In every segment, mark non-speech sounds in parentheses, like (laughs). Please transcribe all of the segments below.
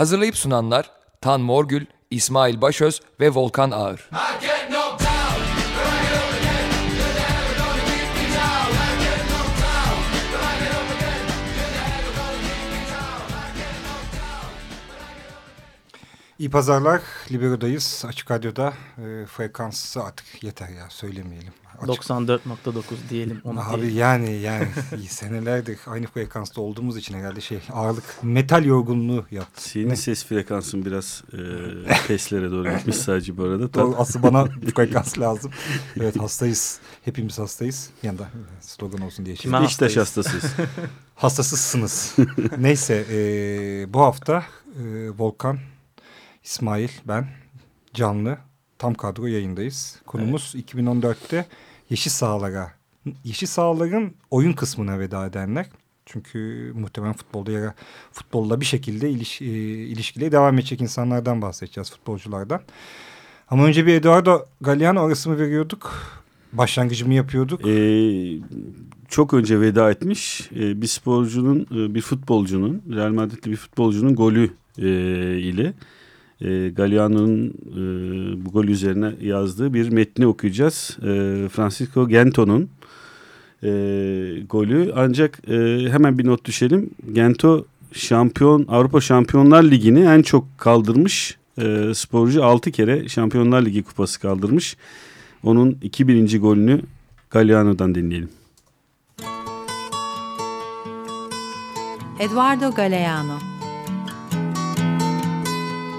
Hazırlayıp sunanlar Tan Morgül, İsmail Başöz ve Volkan Ağır. İyi pazarlar. Libero'dayız. Açık Radyo'da e, frekansı artık yeter ya söylemeyelim. Açık... 94.9 diyelim. Onu Abi diyelim. yani yani (laughs) senelerdir aynı frekansta olduğumuz için herhalde şey ağırlık metal yorgunluğu yaptı. Senin Ne? ses frekansın biraz e, (laughs) peslere doğru gitmiş sadece bu arada. Doğru, asıl bana (laughs) frekans lazım. Evet hastayız. Hepimiz hastayız. Yanında slogan olsun diye. Şimdi Beşiktaş hastasıyız. hastasızsınız. Neyse e, bu hafta e, Volkan, İsmail, ben canlı tam kadro yayındayız. Konumuz 2014'te yeşil sahalara, yeşil sahaların oyun kısmına veda edenler. Çünkü muhtemelen futbolda ya futbolla bir şekilde iliş, e, ilişkiliye devam edecek insanlardan bahsedeceğiz futbolculardan. Ama önce bir Eduardo Galeano arası mı veriyorduk? Başlangıcı mı yapıyorduk? E, çok önce veda etmiş e, bir sporcunun, e, bir futbolcunun, Real Madrid'li bir futbolcunun golü e, ile e, Galliano'nun e, bu gol üzerine yazdığı bir metni okuyacağız. E, Francisco Gento'nun e, golü. Ancak e, hemen bir not düşelim. Gento şampiyon Avrupa Şampiyonlar Ligi'ni en çok kaldırmış e, sporcu 6 kere Şampiyonlar Ligi kupası kaldırmış. Onun 2000. golünü Galliano'dan dinleyelim. Eduardo Galeano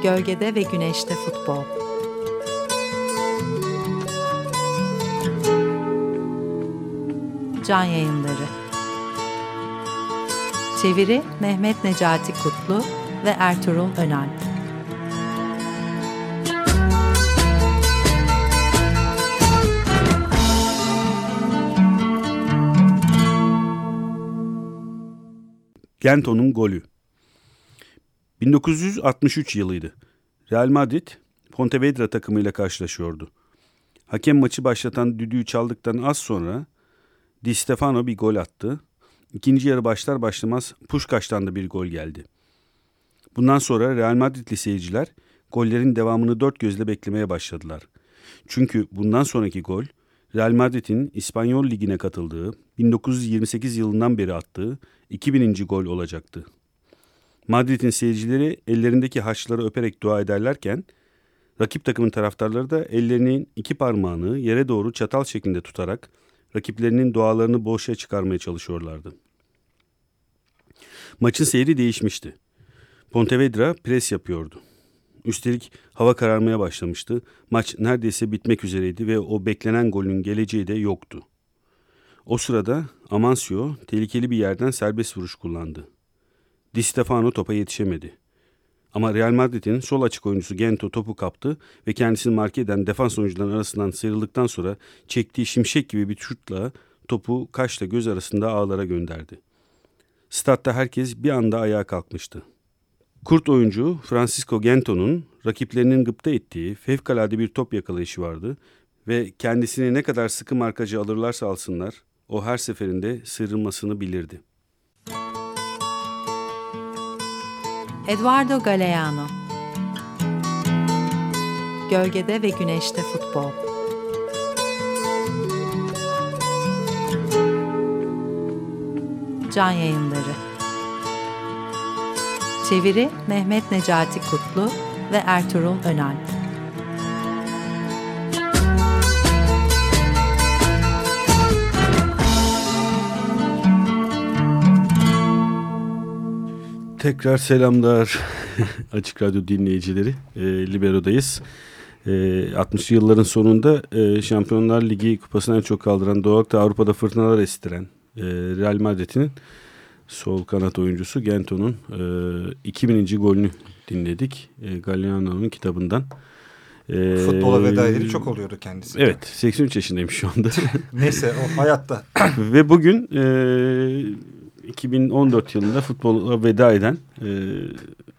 Gölgede ve Güneşte Futbol. Can Yayınları. Çeviri Mehmet Necati Kutlu ve Ertuğrul Önal. Gento'nun golü. 1963 yılıydı. Real Madrid Pontevedra takımıyla karşılaşıyordu. Hakem maçı başlatan düdüğü çaldıktan az sonra Di Stefano bir gol attı. İkinci yarı başlar başlamaz Puşkaş'tan da bir gol geldi. Bundan sonra Real Madridli seyirciler gollerin devamını dört gözle beklemeye başladılar. Çünkü bundan sonraki gol Real Madrid'in İspanyol Ligi'ne katıldığı 1928 yılından beri attığı 2000. gol olacaktı. Madrid'in seyircileri ellerindeki haçları öperek dua ederlerken rakip takımın taraftarları da ellerinin iki parmağını yere doğru çatal şeklinde tutarak rakiplerinin dualarını boşa çıkarmaya çalışıyorlardı. Maçın seyri değişmişti. Pontevedra pres yapıyordu. Üstelik hava kararmaya başlamıştı. Maç neredeyse bitmek üzereydi ve o beklenen golün geleceği de yoktu. O sırada Amancio tehlikeli bir yerden serbest vuruş kullandı. Di Stefano topa yetişemedi. Ama Real Madrid'in sol açık oyuncusu Gento topu kaptı ve kendisini marke eden defans oyuncuların arasından sıyrıldıktan sonra çektiği şimşek gibi bir şutla topu kaşla göz arasında ağlara gönderdi. Statta herkes bir anda ayağa kalkmıştı. Kurt oyuncu Francisco Gento'nun rakiplerinin gıpta ettiği fevkalade bir top yakalayışı vardı ve kendisini ne kadar sıkı markacı alırlarsa alsınlar o her seferinde sıyrılmasını bilirdi. Eduardo Galeano. Gölgede ve Güneşte Futbol. Can Yayınları. Çeviri Mehmet Necati Kutlu ve Ertuğrul Önal Tekrar selamlar (laughs) Açık Radyo dinleyicileri. E, Libero'dayız. E, 60'lı yılların sonunda e, Şampiyonlar Ligi kupasını en çok kaldıran Doğu Akta Avrupa'da fırtınalar estiren e, Real Madrid'in sol kanat oyuncusu Gento'nun e, 2000. golünü dinledik. E, Galliano'nun kitabından. E, Futbola veda edeli çok oluyordu kendisi. Evet 83 yaşındayım şu anda. (laughs) Neyse o hayatta. Ve bugün e, 2014 yılında futbola veda eden e,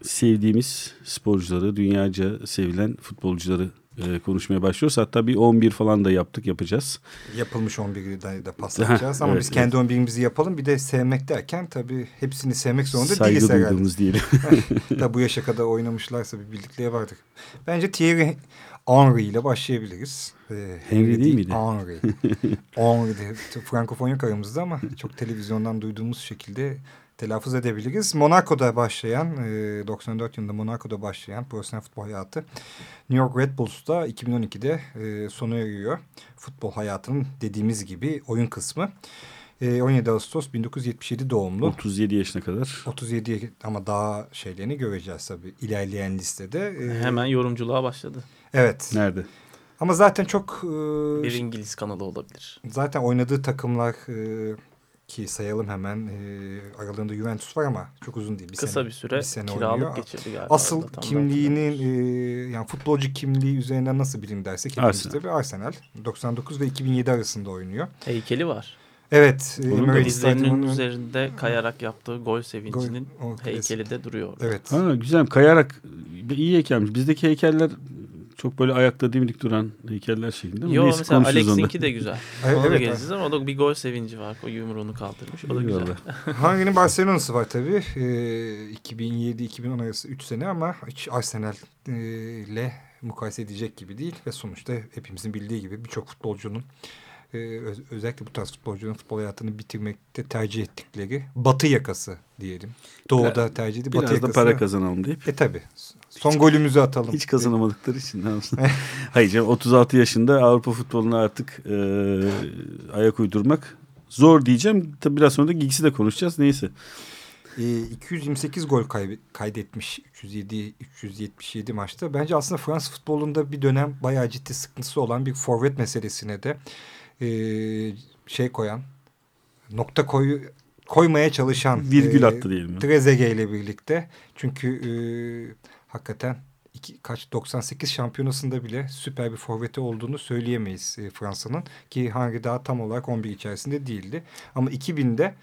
sevdiğimiz sporcuları, dünyaca sevilen futbolcuları e, konuşmaya başlıyoruz. Hatta bir 11 falan da yaptık yapacağız. Yapılmış 11'i de, de paslayacağız ama Evet, biz kendi 11'imizi yapalım. Bir de sevmek derken tabii hepsini sevmek zorunda Saygı değiliz herhalde. duyduğumuz diyelim. (laughs) da bu yaşa kadar oynamışlarsa bir bildikleri vardır. Bence Thierry Henry ile başlayabiliriz. Ee, Henry değil miydi? Henry. (laughs) Henry de Frankofon yok aramızda ama çok televizyondan duyduğumuz şekilde telaffuz edebiliriz. Monaco'da başlayan, e, 94 yılında Monaco'da başlayan profesyonel futbol hayatı New York Red Bulls'ta 2012'de e, sona eriyor. Futbol hayatının dediğimiz gibi oyun kısmı. E, 17 Ağustos 1977 doğumlu. 37 yaşına kadar. 37 ama daha şeylerini göreceğiz tabii ilerleyen listede. Ee, Hemen yorumculuğa başladı. Evet. Nerede? Ama zaten çok e, Bir İngiliz kanalı olabilir. zaten oynadığı takımlar e, ki sayalım hemen e, aralarında Juventus var ama çok uzun değil. Bir Kısa sene, bir süre sene kiralık oynuyor. geçirdi galiba. Asıl kimliğinin e, yani futbolcu kimliği üzerinden nasıl bilin dersek hepimiz Arsenal. tabii Arsenal. 99 ve 2007 arasında oynuyor. Heykeli var. Evet. e, Dizlerinin üzerinde kayarak yaptığı gol sevincinin Gol- heykeli de duruyor. orada. Evet. Ha, güzel. Kayarak iyi heykelmiş. Bizdeki heykeller çok böyle ayakta dimdik duran heykeller şeklinde. Yo neyse, mesela. Alex'inki de güzel. (laughs) Evet, Onu da evet. ama o da bir gol sevinci var. O yumruğunu kaldırmış. O da güzel. (laughs) Hangi'nin Barcelona'sı var tabii. Ee, 2007-2010 arası 3 sene ama hiç Arsenal e, ile mukayese edecek gibi değil. Ve sonuçta hepimizin bildiği gibi birçok futbolcunun e, öz- özellikle bu tarz futbolcunun futbol hayatını bitirmekte tercih ettikleri batı yakası diyelim. Doğuda tercih edip batı Biraz da yakası. para kazanalım deyip. E tabii. Son golümüzü atalım. Hiç kazanamadıkları için? (laughs) Hayır canım 36 yaşında Avrupa futboluna artık e, ayak uydurmak zor diyeceğim. Tabii biraz sonra da Giggs'i de konuşacağız. Neyse. E, 228 gol kaybe- kaydetmiş 307 377 maçta. Bence aslında Fransız futbolunda bir dönem bayağı ciddi sıkıntısı olan bir forvet meselesine de e, şey koyan nokta koyu koymaya çalışan Virgül e, attı diyelim. ya. Trezeguet ile birlikte. Çünkü e, hakikaten iki, kaç 98 şampiyonasında bile süper bir forveti olduğunu söyleyemeyiz e, Fransa'nın. Ki Henry daha tam olarak 11 içerisinde değildi. Ama 2000'de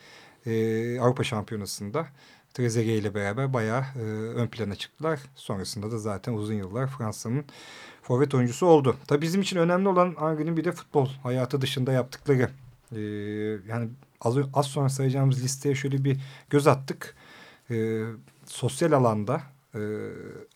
e, Avrupa Şampiyonası'nda Trezeguet ile beraber bayağı e, ön plana çıktılar. Sonrasında da zaten uzun yıllar Fransa'nın forvet oyuncusu oldu. Tabii bizim için önemli olan Henry'nin bir de futbol hayatı dışında yaptıkları. E, yani az, az sonra sayacağımız listeye şöyle bir göz attık. E, sosyal alanda e,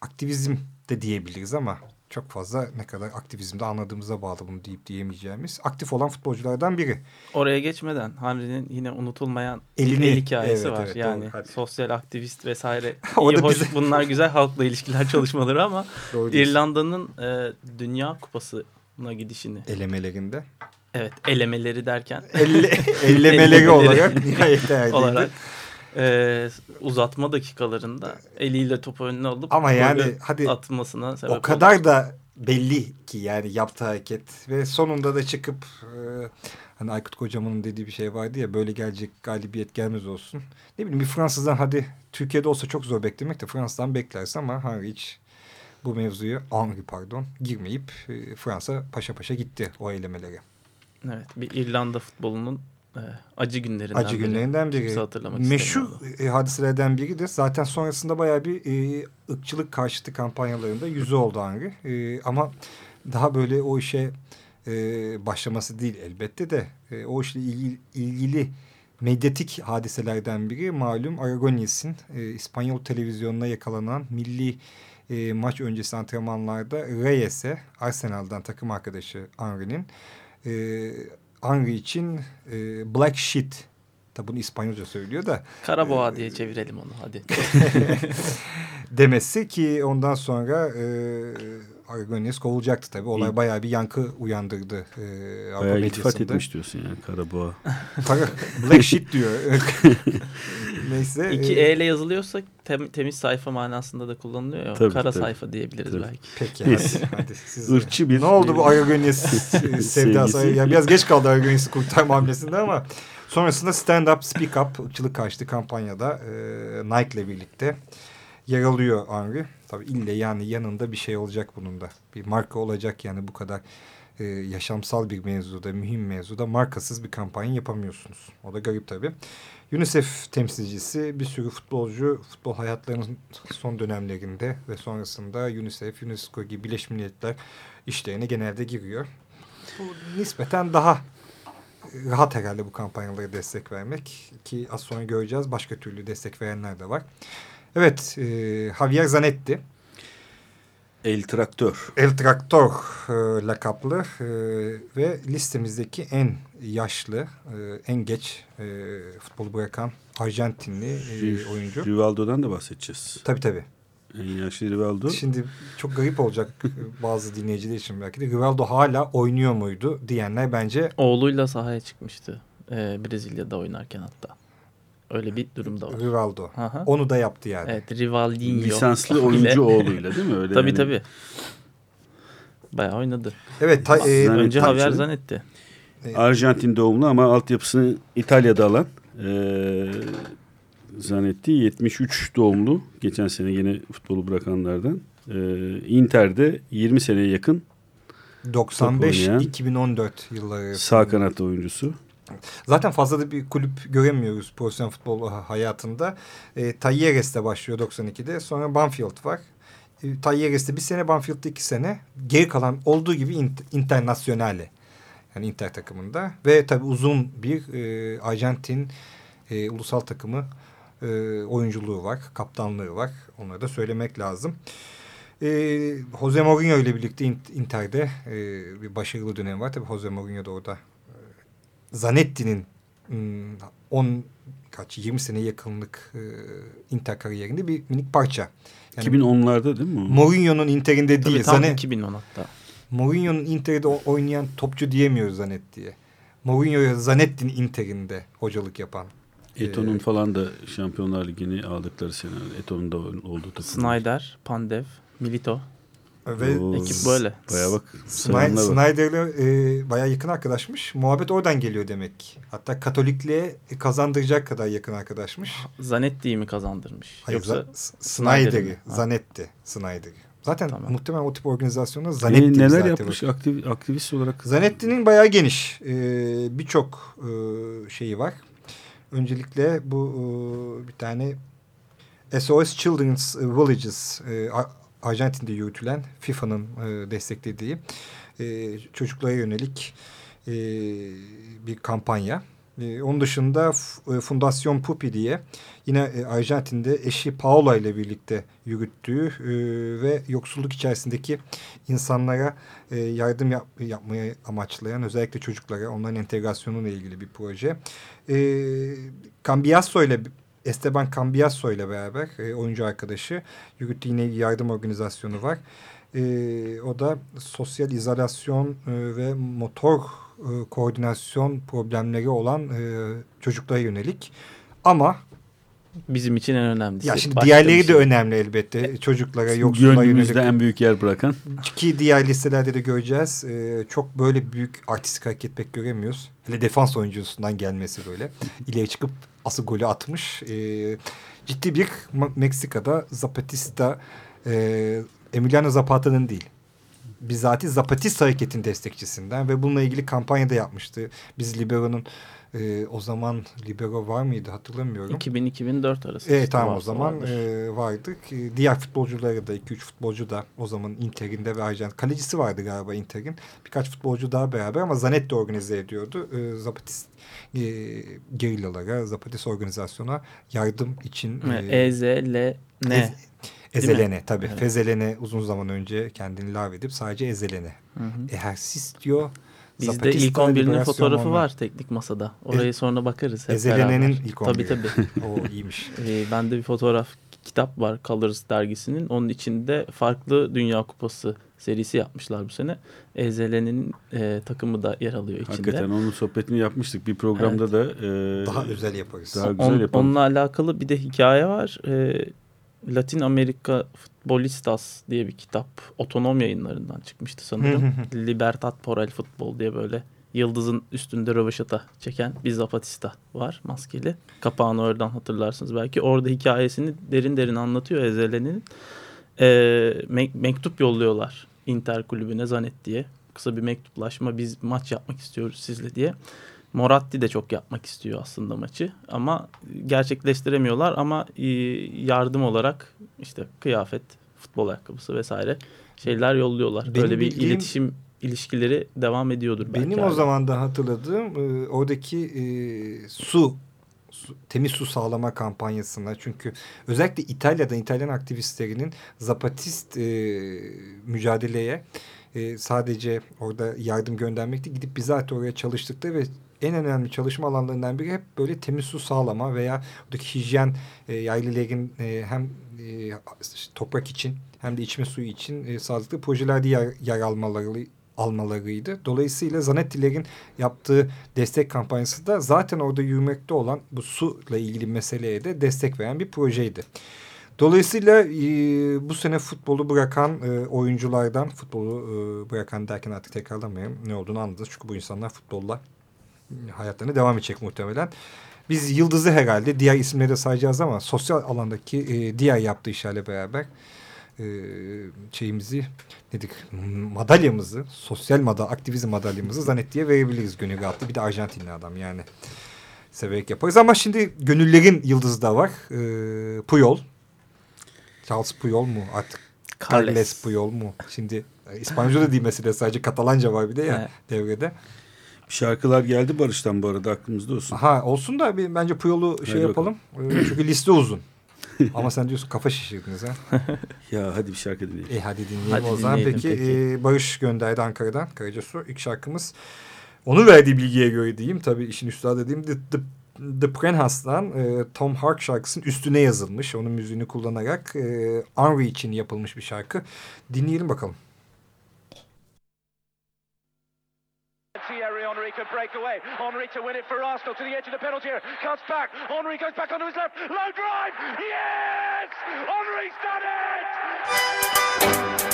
aktivizm de diyebiliriz ama çok fazla ne kadar aktivizmde anladığımıza bağlı bunu deyip diyemeyeceğimiz aktif olan futbolculardan biri. Oraya geçmeden Henry'nin yine unutulmayan Elini- el hikayesi evet, var. evet, yani doğru, sosyal aktivist vesaire. (laughs) O İyi da hoş bize- bunlar güzel halkla ilişkiler çalışmaları ama. (laughs) İrlanda'nın e, Dünya Kupası'na gidişini elemelerinde. evet elemeleri derken Elle, (laughs) ellemeleri olarak nihayet olarak e, uzatma dakikalarında eliyle topu önüne alıp Ama yani hadi atmasına sebep o kadar da belli ki yani yaptığı hareket ve sonunda da çıkıp e, hani Aykut Kocaman'ın dediği bir şey vardı ya böyle gelecek galibiyet gelmez olsun. Ne bileyim bir Fransızdan hadi Türkiye'de olsa çok zor beklemek de Fransa'dan beklersin ama Henry hiç bu mevzuya Henry pardon girmeyip e, Fransa paşa paşa gitti o elemelere. Evet bir İrlanda futbolunun acı günlerinden Acı biri. günlerinden biri. Kimse hatırlamak Meşhur e, hadiselerden biridir. Zaten sonrasında bayağı bir e, ırkçılık karşıtı kampanyalarında yüzü oldu Henry. E, ama daha böyle o işe e, başlaması değil elbette de e, o işle ilgili, ilgili medyatik hadiselerden biri malum Aragones'in e, İspanyol televizyonuna yakalanan milli e, maç öncesi antrenmanlarda Reyes'e Arsenal'dan takım arkadaşı Henry'nin e, Henry için e, Black Sheet Tabi bunu İspanyolca söylüyor da Karaboğa diye çevirelim onu hadi. (laughs) demesi ki ondan sonra e, Aragones kovulacaktı tabii. Olay İyi. bayağı bir yankı uyandırdı. E, Bayağı iltifat etmiş diyorsun yani Karaboğa. Black Sheet diyor. (laughs) Neyse. İki e, E ile yazılıyorsa tem- temiz sayfa manasında da kullanılıyor ya. Tabii, Kara tabii. sayfa diyebiliriz Tabii. belki. Peki Neyse. hadi. siz, Irkçı bir- Ne oldu bu Aragones e, (laughs) sevdası? Yani biraz geç kaldı Aragones'i kurtarma hamlesinde ama sonrasında Stand Up Speak Up ırkçılık karşıtı kampanyada e, Nike ile birlikte yer alıyor Henry. Tabii ille yani yanında bir şey olacak bunun da. Bir marka olacak yani bu kadar e, yaşamsal bir mevzuda, mühim mevzuda markasız bir kampanya yapamıyorsunuz. O da garip tabii. UNICEF temsilcisi bir sürü futbolcu futbol hayatlarının son dönemlerinde ve sonrasında UNICEF, UNESCO gibi Birleşmiş Milletler işlerine genelde giriyor. Bu nispeten daha rahat herhalde bu kampanyalara destek vermek ki az sonra göreceğiz başka türlü destek verenler de var. Evet, e, Javier Zanetti. El Traktör. El Traktör e, lakaplı e, ve listemizdeki en yaşlı, e, en geç e, futbolu bırakan Arjantinli e, oyuncu. Rivaldo'dan da bahsedeceğiz. Tabii tabii. En yaşlı Rivaldo. Şimdi çok garip olacak (laughs) bazı dinleyiciler için belki de. Rivaldo hala oynuyor muydu diyenler bence... Oğluyla sahaya çıkmıştı. E, Brezilya'da oynarken hatta. Öyle bir durumda var. Rivaldo. Aha. Onu da yaptı yani. Evet Rivaldinho. Lisanslı oyuncu oğluyla değil mi? Öyle tabii yani. tabii. Bayağı oynadı. Evet. Ta, e, Zanetti. Önce Javier. Zanetti. Arjantin doğumlu ama altyapısını İtalya'da alan e, Zanetti 73 doğumlu. Geçen sene yine futbolu bırakanlardan. E, Inter'de 20 seneye yakın 95-2014 yılları. sağ kanat oyuncusu. Zaten fazla da bir kulüp göremiyoruz profesyonel futbol hayatında. E, Talleres'te başlıyor 92'de. Sonra Banfield var. E, Talleres'te bir sene, Banfield'da iki sene. Geri kalan olduğu gibi int internasyonale. Yani Inter takımında. Ve tabii uzun bir e, Arjantin e, ulusal takımı e, oyunculuğu var. Kaptanlığı var. Onları da söylemek lazım. E, Jose Mourinho ile birlikte Inter'de e, bir başarılı dönem var. Tabii Jose Mourinho da orada Zanetti'nin 10 hmm, kaç 20 sene yakınlık e, Inter kariyerinde bir minik parça. Yani, 2010'larda değil mi? Mourinho'nun Inter'inde Tabii değil. tam Zanet, 2010 hatta. Mourinho'nun Inter'de oynayan topçu diyemiyoruz Zanetti'ye. Mourinho'ya Zanetti'nin Inter'inde hocalık yapan. Eto'nun ee, falan da Şampiyonlar Ligi'ni aldıkları sene. Eto'nun da olduğu takım. Snyder, Pandev, Milito. Ve Oo, ekip böyle. Baya bak. Snyder, Snyder'le e, baya yakın arkadaşmış. Muhabbet oradan geliyor demek. Hatta Katolikliğe kazandıracak kadar yakın arkadaşmış. Zanetti'yi mi kazandırmış? Hayır, Yoksa Snyder'i, Zanetti, Snyder'i. Zaten Tamam. muhtemelen o tip organizasyonlar E, Zanetti. neler yapmış aktiv, aktivist olarak? Zanetti'nin bayağı geniş. E, Birçok e, şeyi var. Öncelikle bu e, bir tane SOS Children's Villages e, Arjantin'de yürütülen FIFA'nın e, desteklediği e, çocuklara yönelik e, bir kampanya. E, onun dışında e, Fundasyon Pupi diye yine e, Arjantin'de eşi Paola ile birlikte yürüttüğü e, ve yoksulluk içerisindeki insanlara e, yardım yap, yapmaya amaçlayan özellikle çocuklara onların entegrasyonuyla ilgili bir proje. E, Cambiasso ile Esteban Cambiasso ile beraber e, oyuncu arkadaşı yürüttüğü yine yardım organizasyonu var. E, o da sosyal izolasyon e, ve motor e, koordinasyon problemleri olan e, çocuklara yönelik. Ama bizim için en önemlisi. ya şimdi Başka diğerleri de şey. önemli elbette. Çocuklara, yoksulluğa Gönlümüzde yönelik. en büyük yer bırakan. Ki diğer listelerde de göreceğiz. E, çok böyle büyük artistik hareket pek göremiyoruz. Hele defans oyuncusundan gelmesi böyle. İleri çıkıp asıl golü atmış. E, ciddi bir Meksika'da Zapatista e, Emiliano Zapata'nın değil. Bizatihi Zapatista hareketin destekçisinden ve bununla ilgili kampanya da yapmıştı. Biz Libero'nun e, o zaman Libero var mıydı hatırlamıyorum. 2000-2004 arası. Evet tamam o zaman vardır. e, vardı. E, Diğer futbolcuları da 2-3 futbolcu da o zaman Inter'inde ve Arjantin. Kalecisi vardı galiba Inter'in. Birkaç futbolcu daha beraber ama Zanetti organize ediyordu. E, Zapatis e, gerillalara, Zapatis organizasyona yardım için. E, E, Z, L, N. Ez- Ezelene tabii. Evet. Fezelene uzun zaman önce kendini lav edip sadece Ezelene. Ehersist diyor. Bizde ilk 11'inin Liberasyon fotoğrafı var teknik masada. Orayı sonra bakarız hep Ezelene'nin ilk Tabii 11'i. tabii. (laughs) o iyiymiş. Ee, bende bir fotoğraf kitap var Colors dergisinin. Onun içinde farklı Dünya Kupası serisi yapmışlar bu sene. Ezelene'nin e, takımı da yer alıyor içinde. Hakikaten onun sohbetini yapmıştık. Bir programda da e, Daha özel yaparız. Daha On- güzel yapalım. onunla alakalı bir de hikaye var. Ee, Latin Amerika Futbolistas diye bir kitap. Otonom yayınlarından çıkmıştı sanırım. Libertad por el Futbol diye böyle yıldızın üstünde röveşata çeken bir Zapatista var maskeli. Kapağını oradan hatırlarsınız belki. Orada hikayesini derin derin anlatıyor Ezele'nin. Ee, me- mektup yolluyorlar Inter kulübüne Zanet diye. kısa bir mektuplaşma biz maç yapmak istiyoruz sizle diye. Moratti de çok yapmak istiyor aslında maçı ama gerçekleştiremiyorlar ama e, yardım olarak işte kıyafet, futbol ayakkabısı vesaire şeyler yolluyorlar. Benim Böyle bir bildiğim- iletişim ilişkileri devam ediyordur belki. Benim o zaman da hatırladığım e, oradaki e, su, su temiz su sağlama kampanyasına çünkü özellikle İtalya'da İtalyan aktivistlerinin Zapatist e, mücadeleye e, sadece orada yardım göndermek değil gidip bizzat oraya çalıştıkları ve en önemli çalışma alanlarından biri hep böyle temiz su sağlama veya oradaki hijyen e, yerlilerin e, hem e, toprak için hem de içme suyu için e, sağlıklı projelerde yer, yer almaları almalarıydı. Dolayısıyla Zanettilerin yaptığı destek kampanyası da zaten orada yürümekte olan bu suyla ilgili meseleye de destek veren bir projeydi. Dolayısıyla e, bu sene futbolu bırakan e, oyunculardan, futbolu e, bırakan derken artık tekrarlamayayım ne olduğunu anladınız. Çünkü bu insanlar futbolla hayatlarını devam edecek muhtemelen. Biz Yıldız'ı herhalde diğer isimleri de sayacağız ama sosyal alandaki e, diğer yaptığı işlerle beraber e, şeyimizi nedik madalyamızı sosyal mada aktivizm madalyamızı Zanetti'ye verebiliriz gönül rahatlığı. Bir de Arjantinli adam yani severek yaparız ama şimdi gönüllerin yıldızı da var. E, Puyol. Charles Puyol mu artık? Carles. Carles Puyol mu? Şimdi e, İspanyolca da değil mesele sadece Katalanca var bir de ya Evet. devrede. Şarkılar geldi Barış'tan bu arada aklımızda olsun. Aha olsun da bir, bence Puyol'u şey Hadi yapalım. (clears throat) E, çünkü liste uzun. Ama sen diyorsun kafa şişirdiniz ha. (laughs) Ya hadi bir şarkı dinleyelim. E hadi dinleyelim Hadi o zaman. Peki, peki. e, Barış gönderdi Ankara'dan. Karacasu ilk şarkımız. Onun verdiği bilgiye göre diyeyim. Tabii işin üstadı dediğim The, The, The Prenhas'tan e, Tom Hark şarkısının üstüne yazılmış. Onun müziğini kullanarak e, Henry için yapılmış bir şarkı. Dinleyelim bakalım. Could break away. Henry to win it for Arsenal to the edge of the penalty area. Cuts back. Henry goes back onto his left. Low drive. Yes! Henry's done it!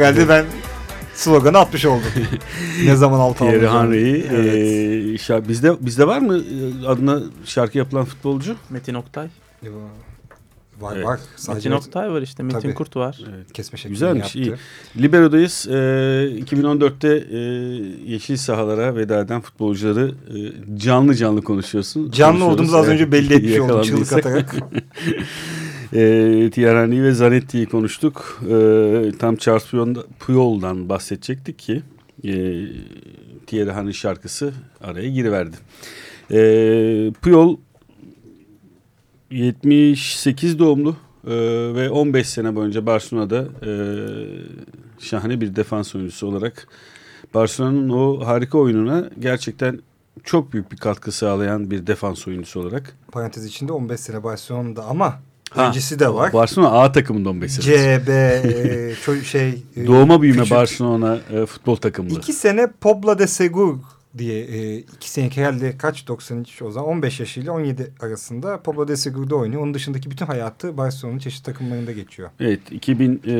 Herhalde ben Sloganı atmış olduk. (laughs) ne zaman altı Thierry alacağım. Henry'i. Evet. e, bizde bizde var mı e, adına şarkı yapılan futbolcu? Metin Oktay. Var Evet. var. Sadece Metin Oktay var işte. Metin Tabii. Kurt var. kesme şeklini Güzelmiş, yaptı. iyi. Libero'dayız. E, 2014'te e, yeşil sahalara veda eden futbolcuları e, canlı canlı konuşuyorsun. Canlı olduğumuzu az önce Evet, belli etmiş oldum çığlık atarak. (laughs) E, Thierry ve Zanetti'yi konuştuk. E, tam Charles Puyol'dan, bahsedecektik ki e, Henry şarkısı araya giriverdi. E, Puyol 78 doğumlu e, ve 15 sene boyunca Barcelona'da e, şahane bir defans oyuncusu olarak Barcelona'nın o harika oyununa gerçekten çok büyük bir katkı sağlayan bir defans oyuncusu olarak. Parantez içinde 15 sene Barcelona'da ama Ha, öncesi de var. Barcelona A takımında 15 sene. CB e, (laughs) şey e, Doğuma büyüme küçük- Barcelona e, futbol takımı. İki sene Pobla de Segur diye e, iki sene herhalde kaç 93 o zaman 15 yaşıyla 17 arasında Pobla de Segur'da oynuyor. Onun dışındaki bütün hayatı Barcelona'nın çeşitli takımlarında geçiyor. Evet 2000 e,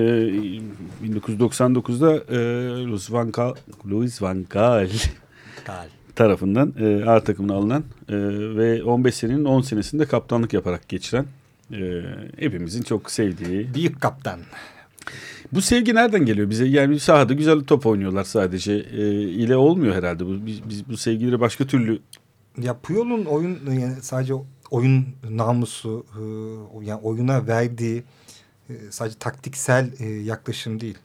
1999'da e, Luis Van Gaal, Luis Van Gaal tarafından e, A takımına alınan e, ve 15 senenin 10 senesinde kaptanlık yaparak geçiren e, hepimizin çok sevdiği. Büyük kaptan. Bu sevgi nereden geliyor bize? Yani sahada güzel top oynuyorlar sadece e, ile olmuyor herhalde. Bu, biz, biz bu sevgileri başka türlü Ya Puyol'un oyun yani sadece oyun namusu e, yani oyuna verdiği e, sadece taktiksel e, yaklaşım değil.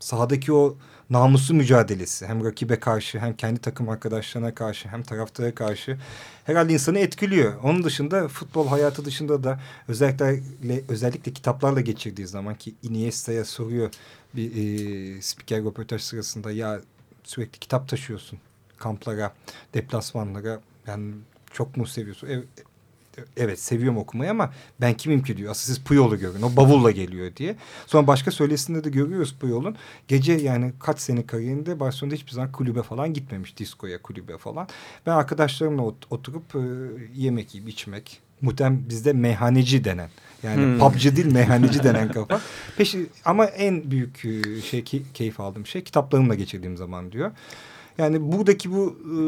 Sahadaki o namuslu mücadelesi hem rakibe karşı hem kendi takım arkadaşlarına karşı hem taraftara karşı herhalde insanı etkiliyor. Onun dışında futbol hayatı dışında da özellikle özellikle kitaplarla geçirdiği zaman ki Iniesta'ya soruyor bir e, spiker röportaj sırasında ya sürekli kitap taşıyorsun kamplara, deplasmanlara. Yani çok mu seviyorsun? Evet, evet seviyorum okumayı ama ben kimim ki diyor. Aslında siz Puyol'u görün. O bavulla geliyor diye. Sonra başka söylesinde de görüyoruz Puyol'un. Gece yani kaç sene kariyerinde Barcelona'da hiçbir zaman kulübe falan gitmemiş. Diskoya, kulübe falan. Ben arkadaşlarımla ot oturup e, yemek yiyip içmek. Muhtem bizde meyhaneci denen. Yani Hmm. pubcı değil (laughs) meyhaneci denen kafa. Peşi, ama en büyük e, şey ki, keyif aldığım şey kitaplarımla geçirdiğim zaman diyor. Yani buradaki bu e,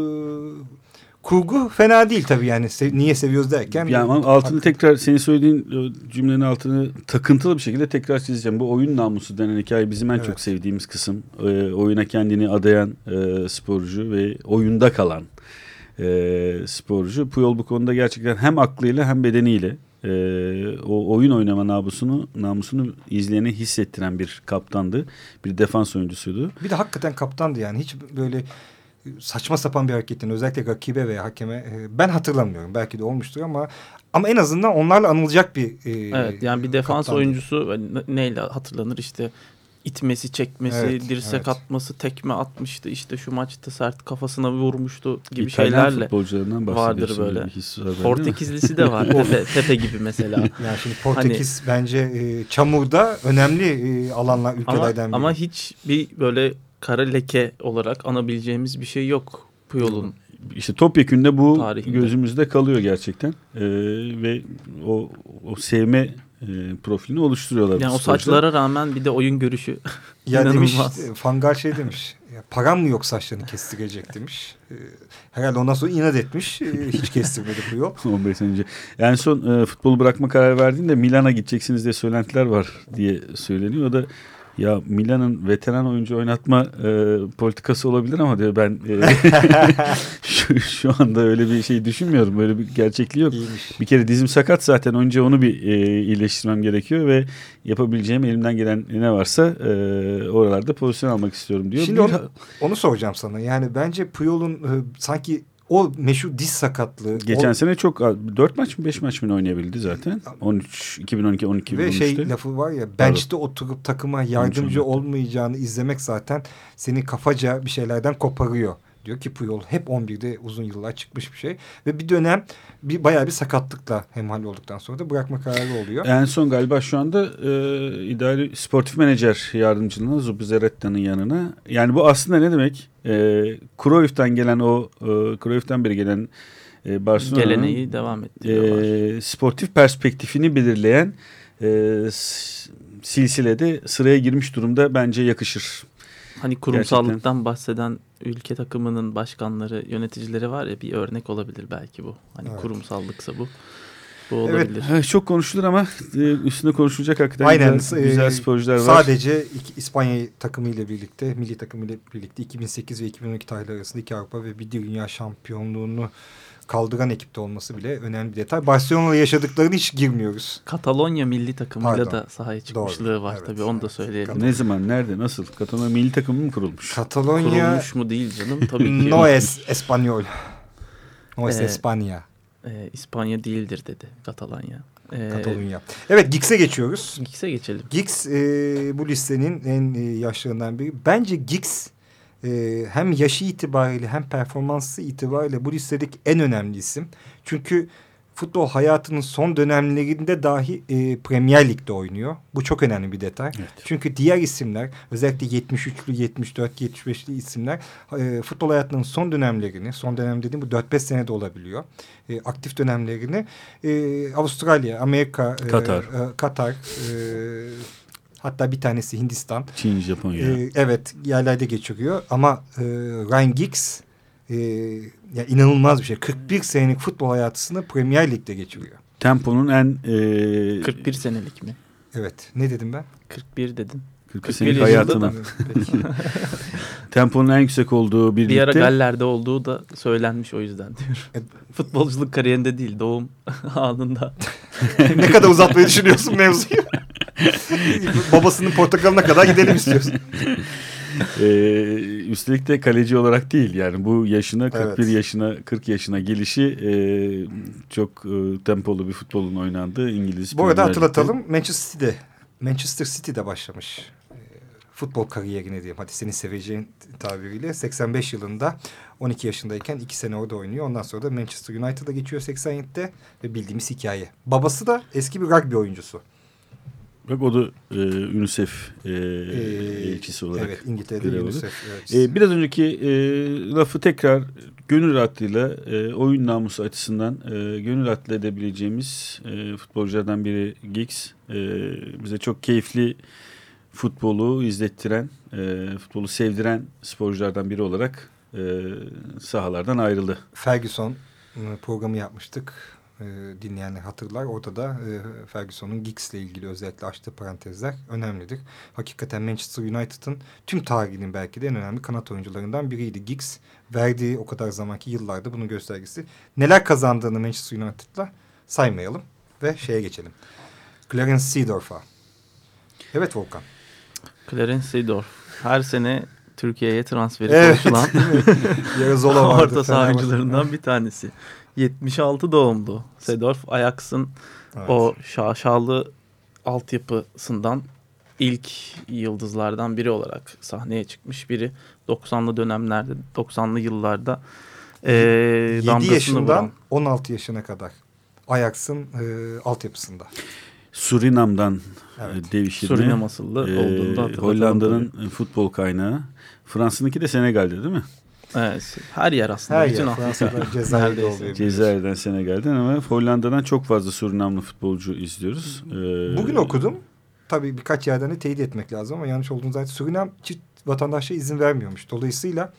kurgu fena değil tabii yani Se- niye seviyoruz derken. Yani altını tekrar senin söylediğin e, cümlenin altını takıntılı bir şekilde tekrar çizeceğim. Bu oyun namusu denen hikaye bizim en Evet. çok sevdiğimiz kısım. E, oyuna kendini adayan e, sporcu ve oyunda kalan e, sporcu. Puyol bu konuda gerçekten hem aklıyla hem bedeniyle e, o oyun oynama namusunu namusunu izleyene hissettiren bir kaptandı. Bir defans oyuncusuydu. Bir de hakikaten kaptandı yani hiç böyle saçma sapan bir hareketin özellikle rakibe veya hakeme e, ben hatırlamıyorum. Belki de olmuştur ama ama en azından onlarla anılacak bir e, Evet yani bir defans kaptandı. oyuncusu ne- neyle hatırlanır işte itmesi, çekmesi, Evet, dirsek evet. atması, tekme atmıştı işte şu maçta sert kafasına vurmuştu gibi İtalyan şeylerle. futbolcularından vardır böyle. Portekizlisi de var. (laughs) tepe, tepe gibi mesela. (laughs) Yani şimdi Portekiz bence e, çamurda önemli e, alanlar ama, ülkelerden biri. ama hiç bir böyle kara leke olarak anabileceğimiz bir şey yok Puyol'un. İşte topyekünde bu Tarihinde. gözümüzde kalıyor gerçekten. Ee, ve o, o sevme e, profilini oluşturuyorlar. Yani o saçlara rağmen bir de oyun görüşü (laughs) Ya demiş, inanılmaz. e, Fangal şey demiş. Ya, param mı yok saçlarını kestirecek demiş. E, herhalde ondan sonra inat etmiş. E, hiç kestirmedi bu yol. (laughs) 15 sene önce. En son e, futbolu bırakma kararı verdiğinde Milan'a gideceksiniz diye söylentiler var diye söyleniyor. O da ya Milan'ın veteran oyuncu oynatma e, politikası olabilir ama diyor ben e, (laughs) şu, şu anda öyle bir şey düşünmüyorum. Böyle bir gerçekliği yok. İyiymiş. Bir kere dizim sakat zaten önce onu bir e, iyileştirmem gerekiyor ve yapabileceğim elimden gelen ne varsa e, oralarda pozisyon almak istiyorum diyor. Şimdi Bir- onu, onu soracağım sana. Yani bence Puyol'un e, sanki o meşhur diz sakatlığı. Geçen o, sene çok 4 maç mı 5 maç mı oynayabildi zaten. 13 2012 12 ve şey 13'te. lafı var ya bench'te oturup takıma yardımcı olmayacağını izlemek zaten seni kafaca bir şeylerden koparıyor. Diyor ki Puyol hep 11'de uzun yıllar çıkmış bir şey. Ve bir dönem bir bayağı bir sakatlıkla hemhal olduktan sonra da bırakma kararı oluyor. En son galiba şu anda e, idari sportif menajer yardımcılığına Zubizeretta'nın yanına. Yani bu aslında ne demek? E, Cruyff'tan gelen o e, Cruyff'tan beri gelen e, Barcelona'nın geleneği devam ettiriyorlar. e, sportif perspektifini belirleyen e, silsilede sıraya girmiş durumda bence yakışır. Hani kurumsallıktan bahseden ülke takımının başkanları, yöneticileri var ya bir örnek olabilir belki bu. Hani Evet. kurumsallıksa bu. Bu Evet. olabilir. Ha, çok konuşulur ama e, üstüne konuşulacak hakikaten Aynen. güzel, e, güzel sporcular var. Sadece İspanya takımıyla birlikte, milli takımıyla birlikte 2008 ve 2012 tarihleri arasında iki Avrupa ve bir dünya şampiyonluğunu kaldıran ekipte olması bile önemli bir detay. Barcelona'da yaşadıklarını hiç girmiyoruz. Katalonya milli takımıyla Pardon. da sahaya çıkmışlığı var evet, tabii onu da söyleyelim. Ne zaman, nerede, nasıl? Katalonya milli takımı mı kurulmuş? Katalonya Kurulmuş mu değil canım tabii ki. (laughs) no es Espanyol. No es Ee, Espanya. Ee, İspanya değildir dedi Katalonya. Ee, Katalonya. Evet Giggs'e geçiyoruz. Giggs'e geçelim. Giggs e, bu listenin en e, yaşlarından biri. Bence Giggs e, hem yaşı itibariyle hem performansı itibariyle bu listedeki en önemli isim. Çünkü futbol hayatının son dönemlerinde dahi e, Premier Lig'de oynuyor. Bu çok önemli bir detay. Evet. Çünkü diğer isimler özellikle 73'lü, 74, 75'li isimler e, futbol hayatının son dönemlerini, son dönem dediğim bu 4-5 senede olabiliyor. E, aktif dönemlerini e, Avustralya, Amerika, e, Katar. e, Katar, e, hatta bir tanesi Hindistan. Çin, Japonya. E, evet yerlerde geçiriyor ama e, Ryan Giggs e, ya inanılmaz bir şey. 41 senelik futbol hayatını Premier Lig'de geçiriyor. Temponun en e, 41 senelik mi? Evet. Ne dedim ben? 41 dedin. 41 41 senelik. Peki. (laughs) temponun en yüksek olduğu bir Bir ara Galler'de olduğu da söylenmiş o yüzden diyorum. E- Futbolculuk kariyerinde değil doğum (laughs) anında. (laughs) ne kadar uzatmayı düşünüyorsun mevzuyu? (laughs) Babasının portakalına kadar gidelim istiyorsun. e, üstelik de kaleci olarak değil yani bu yaşına 41 Evet. yaşına 40 yaşına gelişi e, çok e, tempolu bir futbolun oynandığı İngiliz. Bu arada hatırlatalım Manchester City'de Manchester City'de başlamış e, futbol kariyerine diyeyim. Hadi senin seveceğin tabiriyle 85 yılında 12 yaşındayken 2 sene orada oynuyor. Ondan sonra da Manchester United'a geçiyor 87'de ve bildiğimiz hikaye. Babası da eski bir rugby oyuncusu. Bak o da e, UNICEF e, Ee, elçisi olarak. Evet İngiltere'de. UNICEF. E, biraz önceki e, lafı tekrar gönül rahatlığıyla e, oyun namusu açısından e, gönül rahatlığı edebileceğimiz e, futbolculardan biri Giggs. E, bize çok keyifli futbolu izlettiren, e, futbolu sevdiren sporculardan biri olarak e, sahalardan ayrıldı. Ferguson e, programı yapmıştık. E, dinleyenler hatırlar. Orada da e, Ferguson'un Giggs'le ilgili özellikle açtığı parantezler önemlidir. Hakikaten Manchester United'ın tüm tarihinin belki de en önemli kanat oyuncularından biriydi Giggs. Verdiği o kadar zamanki yıllarda bunun göstergesi. Neler kazandığını Manchester United'la saymayalım ve şeye geçelim. Clarence Seedorf'a. Evet Volkan. Clarence Seedorf. Her sene Türkiye'ye transferi Evet. konuşulan (laughs) Yarı Zola (laughs) vardı. orta saha Fenerbahçe. oyuncularından bir tanesi. 76 doğumlu. Seedorf Ajax'ın Evet. o şaşalı altyapısından ilk yıldızlardan biri olarak sahneye çıkmış biri. 90'lı dönemlerde, 90'lı yıllarda e, 7 damgasını yaşından vuran. 16 yaşına kadar. Ajax'ın e, altyapısında. Surinam'dan Evet. devşirme. Surinam asıllı e, olduğunu da hatırlatalım Hollanda'nın futbol kaynağı. Fransa'nınki de Senegal'de değil mi? Evet, her yer aslında. Her Bütün yer Afrika (laughs) Cezayir'de oluyor. Cezayir'den Senegal'den ama Hollanda'dan çok fazla Surinamlı futbolcu izliyoruz. Ee, Bugün okudum. Tabii birkaç yerden de teyit etmek lazım ama yanlış olduğunu zaten Surinam çift vatandaşlığa izin vermiyormuş. Dolayısıyla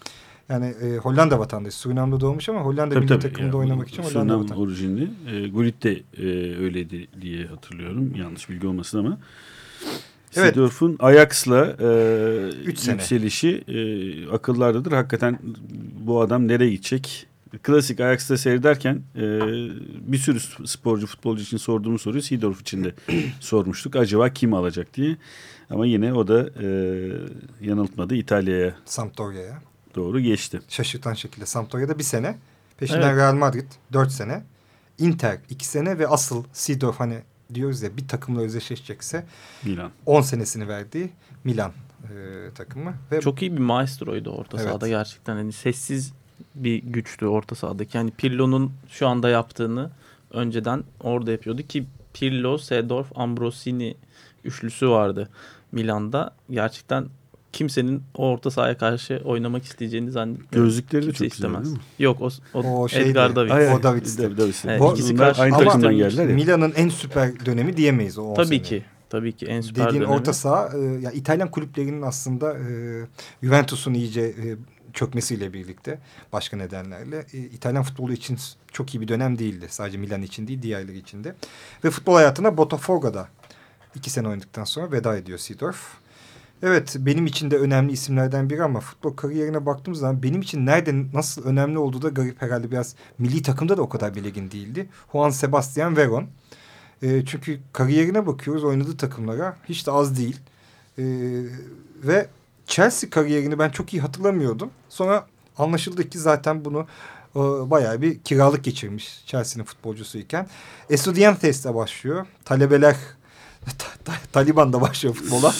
yani e, Hollanda vatandaşı. Surinam'da doğmuş ama Hollanda Tabii milli tabii. takımında Ya, oynamak için Hollanda Surinam vatandaşı. orijinli. E, Gullit de e, öyleydi diye hatırlıyorum. Yanlış bilgi olmasın ama. Evet. Seedorf'un Ajax'la e, yükselişi e, akıllardadır. Hakikaten bu adam nereye gidecek? Klasik Ajax'ta seyrederken e, bir sürü sporcu, futbolcu için sorduğumuz soruyu Seedorf için de (clears throat) sormuştuk. Acaba kim alacak diye. Ama yine o da e, yanıltmadı. İtalya'ya Sampdoria'ya. doğru geçti. Şaşırtan şekilde Sampdoria'da bir sene. Peşinden Evet. Real Madrid dört sene. Inter iki sene ve asıl Seedorf hani diyoruz ya bir takımla özdeşleşecekse Milan. 10 senesini verdiği Milan e, takımı. Ve Çok iyi bir maestroydu orta Evet. sahada gerçekten. Hani sessiz bir güçtü orta sahadaki. Yani Pirlo'nun şu anda yaptığını önceden orada yapıyordu ki Pirlo, Seedorf, Ambrosini üçlüsü vardı Milan'da. Gerçekten kimsenin o orta sahaya karşı oynamak isteyeceğini zannetmiyorum. Gözlükleri de çok güzel değil mi? Yok o, o, O şeydi. Edgar Davids. Ay, O Davids'ti. Davids'ti. Evet, Bu- ikisi karşı- aynı Ama- takımdan geldiler ya. Milan'ın en süper dönemi diyemeyiz o 10 Tabii sene. ki. Tabii ki en süper Dediğin dönemi. orta saha e, ya İtalyan kulüplerinin aslında e, Juventus'un iyice e, çökmesiyle birlikte başka nedenlerle e, İtalyan futbolu için çok iyi bir dönem değildi. Sadece Milan için değil diğerleri için de. Ve futbol hayatına Botafogo'da iki sene oynadıktan sonra veda ediyor Seedorf. Evet benim için de önemli isimlerden biri ama futbol kariyerine baktığım zaman benim için nerede nasıl önemli olduğu da garip herhalde biraz milli takımda da o kadar belirgin değildi. Juan Sebastian Veron. E, çünkü kariyerine bakıyoruz oynadığı takımlara hiç de az değil. E, ve Chelsea kariyerini ben çok iyi hatırlamıyordum. Sonra anlaşıldı ki zaten bunu e, bayağı bir kiralık geçirmiş Chelsea'nin futbolcusuyken. Estudiantes'te başlıyor. Talebeler Ta- ta- Taliban'da başlıyor futbola.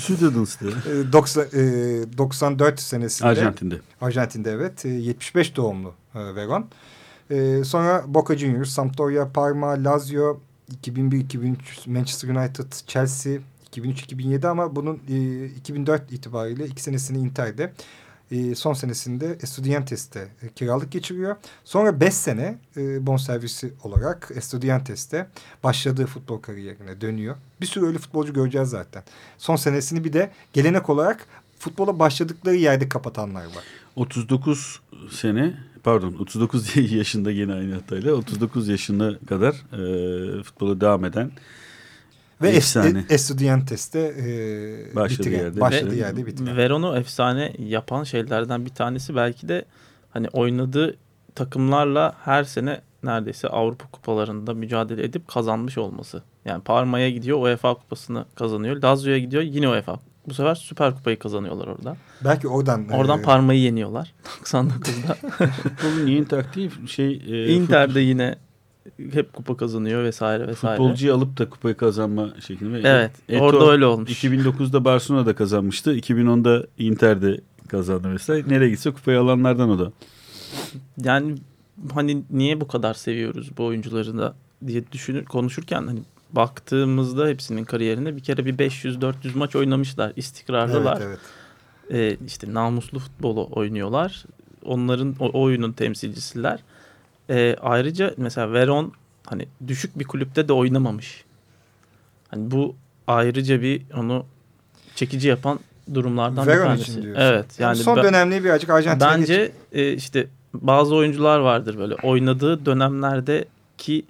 Students diye. E, 90, e, 94 senesinde. Arjantin'de. Arjantin'de evet. E, 75 doğumlu e, Veron. E, sonra Boca Juniors, Sampdoria, Parma, Lazio, 2001-2003 Manchester United, Chelsea, 2003-2007 ama bunun e, 2004 itibariyle iki senesini Inter'de, e, son senesinde Estudiantes'te e, kiralık geçiriyor. Sonra 5 sene e, bonservisi olarak Estudiantes'te başladığı futbol kariyerine dönüyor. Bir sürü öyle futbolcu göreceğiz zaten. Son senesini bir de gelenek olarak futbola başladıkları yerde kapatanlar var. 39 sene pardon 39 (laughs) yaşında yine aynı hatayla 39 yaşına kadar e, futbola devam eden Ve Efsane. Estudiantes'te e, Başladığı bitiren, yerde başladığı bitiren. yerde bitiren. Veron'u efsane yapan şeylerden bir tanesi belki de hani oynadığı takımlarla her sene neredeyse Avrupa kupalarında mücadele edip kazanmış olması. Yani Parma'ya gidiyor UEFA kupasını kazanıyor. Lazio'ya gidiyor yine UEFA. Bu sefer Süper Kupayı kazanıyorlar orada. Belki oradan Oradan e, Parma'yı yeniyorlar (laughs) 99'da. futbolun (laughs) yeni taktiği şey e, Inter'de yine hep kupa kazanıyor vesaire vesaire. futbolcuyu alıp da kupayı kazanma şeklinde. Evet, Eto'o orada öyle olmuş. 2009'da Barcelona'da kazanmıştı. 2010'da Inter'de kazandı mesela. Nereye gitse kupayı alanlardan o da. Yani hani niye bu kadar seviyoruz bu oyuncuları da diye düşünür konuşurken hani baktığımızda hepsinin kariyerinde bir kere bir 500-400 maç oynamışlar. istikrarlılar. Evet, evet. Ee, işte namuslu futbolu oynuyorlar. Onların o oyunun temsilcisiler. Ee, ayrıca mesela Veron hani düşük bir kulüpte de oynamamış. Hani bu ayrıca bir onu çekici yapan durumlardan Veron bir tanesi. için diyorsun. Evet. Yani Yani son ben- dönemli birazcık Arjantin'e Bence e, işte bazı oyuncular vardır böyle oynadığı dönemlerdeki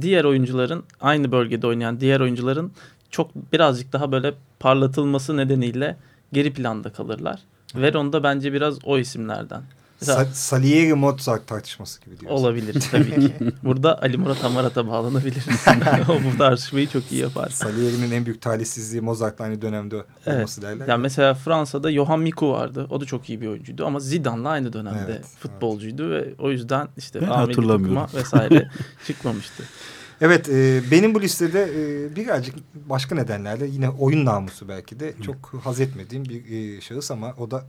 diğer oyuncuların aynı bölgede oynayan diğer oyuncuların çok birazcık daha böyle parlatılması nedeniyle geri planda kalırlar. Veron da bence biraz o isimlerden. Sa- Salieri Mozart tartışması gibi diyorsun. olabilir (laughs) tabii ki. Burada Ali Murat Amarat'a bağlanabiliriz. (laughs) o bu tartışmayı çok iyi yapar. Salieri'nin en büyük talihsizliği Mozart'la aynı dönemde Evet. olması derler. Yani mesela Fransa'da Johan Miku vardı. O da çok iyi bir oyuncuydu ama Zidane'la aynı dönemde Evet, futbolcuydu ve o yüzden işte Ben A milli hatırlamıyorum. takıma vesaire (laughs) çıkmamıştı. Evet e, benim bu listede e, birazcık başka nedenlerle yine oyun namusu belki de çok haz etmediğim bir e, şahıs ama o da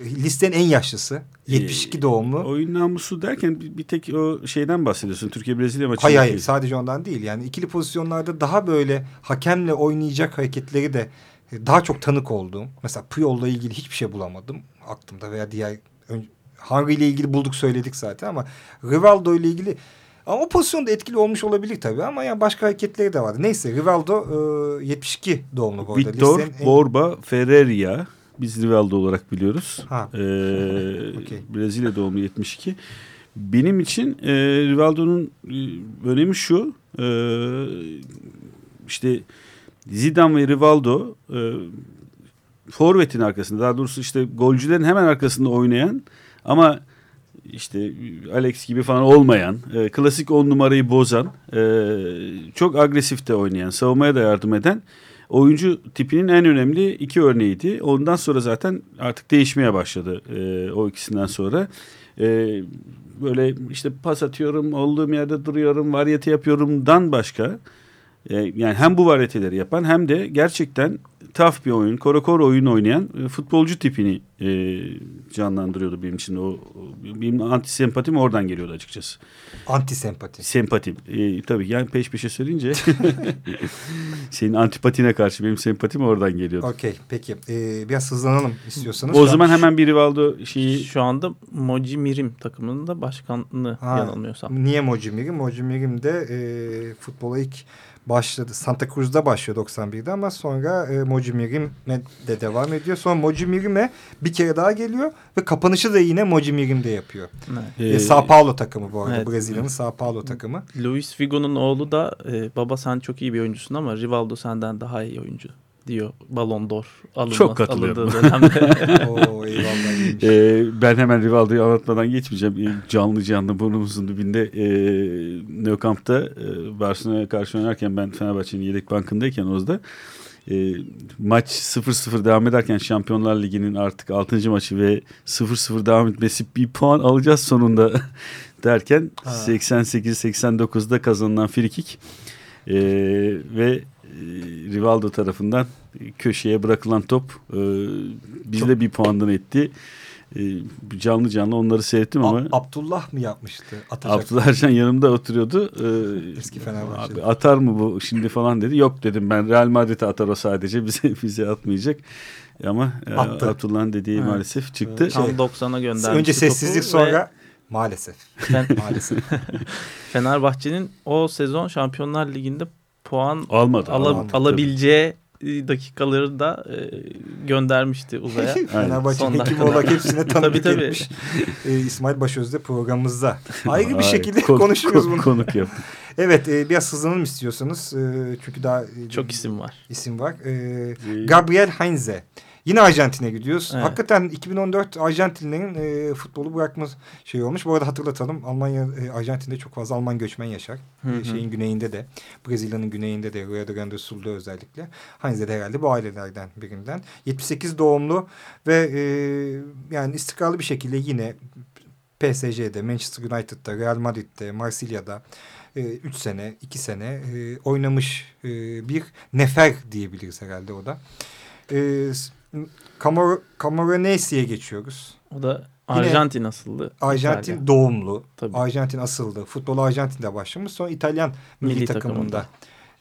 listenin en yaşlısı. 72 doğumlu. Oyun namusu derken bir, bir tek o şeyden bahsediyorsun. Türkiye Brezilya maçındaki. Hayır hayır sadece ondan değil yani ikili pozisyonlarda daha böyle hakemle oynayacak hareketleri de daha çok tanık olduğum. Mesela Puyol'la ilgili hiçbir şey bulamadım aklımda veya diğer Henry ile ilgili bulduk söyledik zaten ama Rivaldo ile ilgili ama o pozisyonda etkili olmuş olabilir tabii ama yani başka hareketleri de vardı. Neyse Rivaldo e, 72 doğumlu bu arada. Victor en- Borba Ferreira. Biz Rivaldo olarak biliyoruz. Ha. Ee, (laughs) Okey. Brezilya doğumlu 72. Benim için e, Rivaldo'nun e, önemi şu. E, işte Zidane ve Rivaldo e, forvetin arkasında daha doğrusu işte golcülerin hemen arkasında oynayan ama işte Alex gibi falan olmayan, e, klasik on numarayı bozan, e, çok agresif de oynayan, savunmaya da yardım eden oyuncu tipinin en önemli iki örneğiydi. Ondan sonra zaten artık değişmeye başladı e, o ikisinden sonra. E, böyle işte pas atıyorum, olduğum yerde duruyorum, varyete yapıyorumdan başka e, yani hem bu varyeteleri yapan hem de gerçekten taf bir oyun, korakor oyun oynayan e, futbolcu tipini e, canlandırıyordu benim için. O, o- benim anti sempatim oradan geliyordu açıkçası. Anti sempati. Sempatim. E, tabii yani peş peşe söyleyince (laughs) senin antipatine karşı benim sempatim oradan geliyordu. Okey peki. Ee, biraz hızlanalım istiyorsanız. O zaman an- hemen bir Rivaldo şeyi Şu anda Moji Mirim takımının da başkanlığı Ha, yanılmıyorsam. Niye Moji Mirim? Moji Mirim de e, futbola ilk başladı. Santa Cruz'da başlıyor 91'de ama sonra e, Moji Mirim'e de devam ediyor. Sonra Moji Mirim'e bir kere daha geliyor ve kapanışı da yine Moji Mirim'de yapıyor. Evet. E, Sao Paulo takımı bu arada. evet. Brezilya'nın Sao Paulo takımı. Luis Figo'nun oğlu da e, baba sen çok iyi bir oyuncusun ama Rivaldo senden daha iyi oyuncu diyor Ballon d'Or alınma, Çok katılıyorum. alındığı dönemde. (laughs) Oo eyvallah. (laughs) Ee, ben hemen Rivaldo'yu anlatmadan geçmeyeceğim. Ee, Canlı canlı burnumuzun dibinde e, Nou Camp'ta e, Barcelona'ya karşı oynarken ben Fenerbahçe'nin yedek bankındayken Oz'da e, maç 0-0 devam ederken Şampiyonlar Ligi'nin artık 6. maçı ve 0-0 devam etmesi bir puan alacağız sonunda (laughs) derken Ha. 88-89'da kazanılan frikik e, ve e, Rivaldo tarafından köşeye bırakılan top e, bizde bir puandan etti. E, canlı canlı onları seyrettim ama A- Abdullah mı yapmıştı? Atacak. Abdullah Ercan yanımda oturuyordu. E, Eski Fenerbahçeli. Abi atar mı bu şimdi falan dedi. Yok dedim ben Real Madrid'e atar o sadece (laughs) bize bize atmayacak. Ama e, Attı. Abdullah'ın dediği Evet. maalesef çıktı. Tam Şey, 90'a göndermişti Önce topu sessizlik ve sonra maalesef. Fen- (laughs) Maalesef. Fenerbahçe'nin o sezon Şampiyonlar Ligi'nde puan Almadı. ala- alamadı, alabileceği dakikaları da e, göndermişti uzaya. (laughs) Fenerbahçe Son hekim dakikada. olarak hepsine (laughs) tanıdık Tabii, tabii. etmiş. Ee, İsmail Başöz'de programımızda. Ayrı bir şekilde kon- konuşuyoruz kon- bunu. Konuk yaptık. (laughs) Evet e, biraz hızlanalım istiyorsanız. E, çünkü daha e, Çok isim var. isim var. E, Gabriel Heinze. Yine Arjantin'e gidiyoruz. Evet. Hakikaten 2014 Arjantinlerin e, futbolu bırakma şey olmuş. Bu arada hatırlatalım. Almanya, e, Arjantin'de çok fazla Alman göçmen yaşar. Hı E, hı. şeyin güneyinde de. Brezilya'nın güneyinde de. Rio Grande do Sul'da özellikle. Heinze de herhalde bu ailelerden birinden. 78 doğumlu ve e, yani istikrarlı bir şekilde yine PSG'de, Manchester United'da, Real Madrid'de, Marsilya'da 3 sene, 2 sene e, oynamış e, bir nefer diyebiliriz herhalde o da. E, Camor Camoranesi'ye geçiyoruz. O da Yine Arjantin asıllı. Arjantin İtalya. doğumlu. Tabii. Arjantin asıldı. Futbol Arjantin'de başlamış. Sonra İtalyan milli, Milli takımında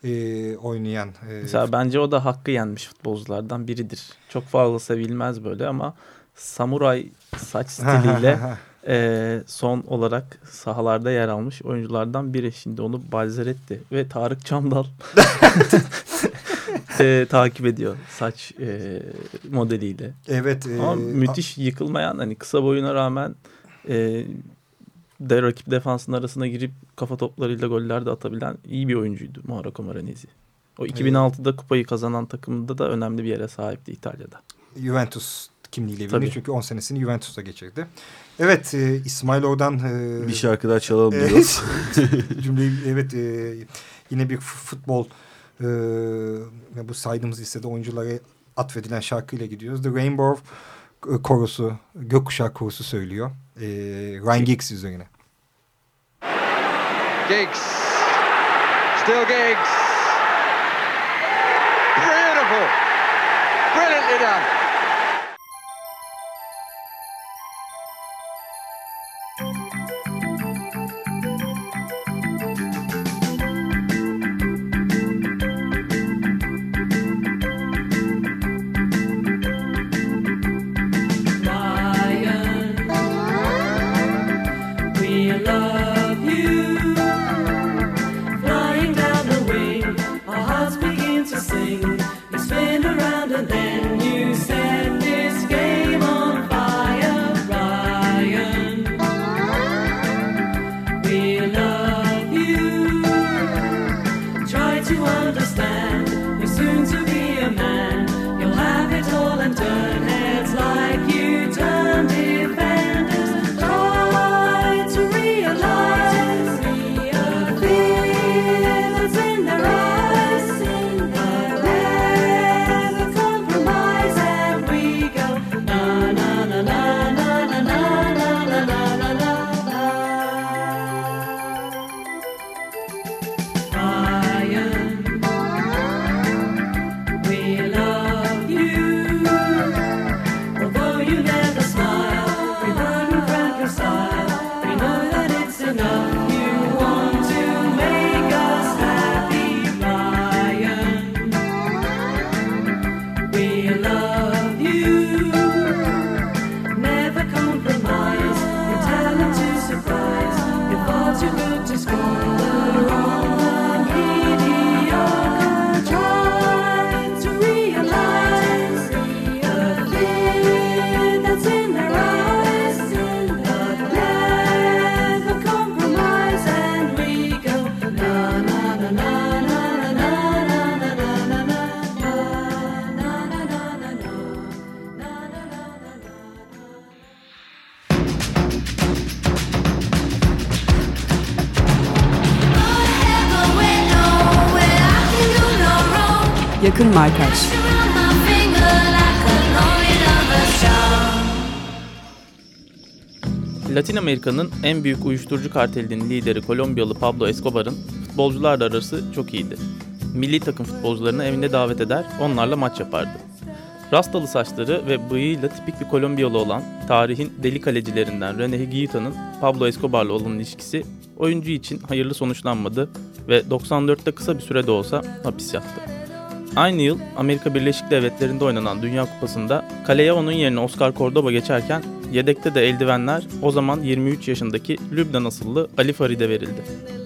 e, oynayan. E, Mesela bence o da hakkı yenmiş futbolculardan biridir. Çok fazla sevilmez böyle ama samuray saç (laughs) stiliyle e, son olarak sahalarda yer almış oyunculardan biri. Şimdi onu Balzaretti ve Tarık Çamdal (laughs) e, takip ediyor saç e, modeliyle. evet. e, Ama müthiş yıkılmayan hani kısa boyuna rağmen e, de rakip defansın arasına girip kafa toplarıyla goller de atabilen iyi bir oyuncuydu Mauro Camoranesi. O 2006'da kupayı kazanan takımda da önemli bir yere sahipti İtalya'da. Juventus kimliğiyle Tabii. bilinir. Çünkü 10 senesini Juventus'ta geçirdi. Evet e, İsmail oradan e, Bir şarkı daha çalalım diyoruz. (laughs) cümleyi evet e, yine bir futbol e, bu saydığımız listede oyunculara atfedilen şarkıyla gidiyoruz. The Rainbow e, korusu, gökkuşağı korusu söylüyor. E, Ryan Giggs üzerine. Giggs. Still Giggs. Beautiful. Brilliantly done. Latin Amerika'nın en büyük uyuşturucu kartelinin lideri Kolombiyalı Pablo Escobar'ın futbolcularla arası çok iyiydi. Milli takım futbolcularını evine davet eder, onlarla maç yapardı. Rastalı saçları ve bıyığıyla tipik bir Kolombiyalı olan tarihin deli kalecilerinden Rene Higuita'nın Pablo Escobar'la olan ilişkisi oyuncu için hayırlı sonuçlanmadı ve 94'te kısa bir sürede olsa hapis yattı. Aynı yıl Amerika Birleşik Devletleri'nde oynanan Dünya Kupası'nda kaleye onun yerine Oscar Cordoba geçerken yedekte de eldivenler o zaman 23 yaşındaki Lübnan asıllı Ali Farid'e verildi.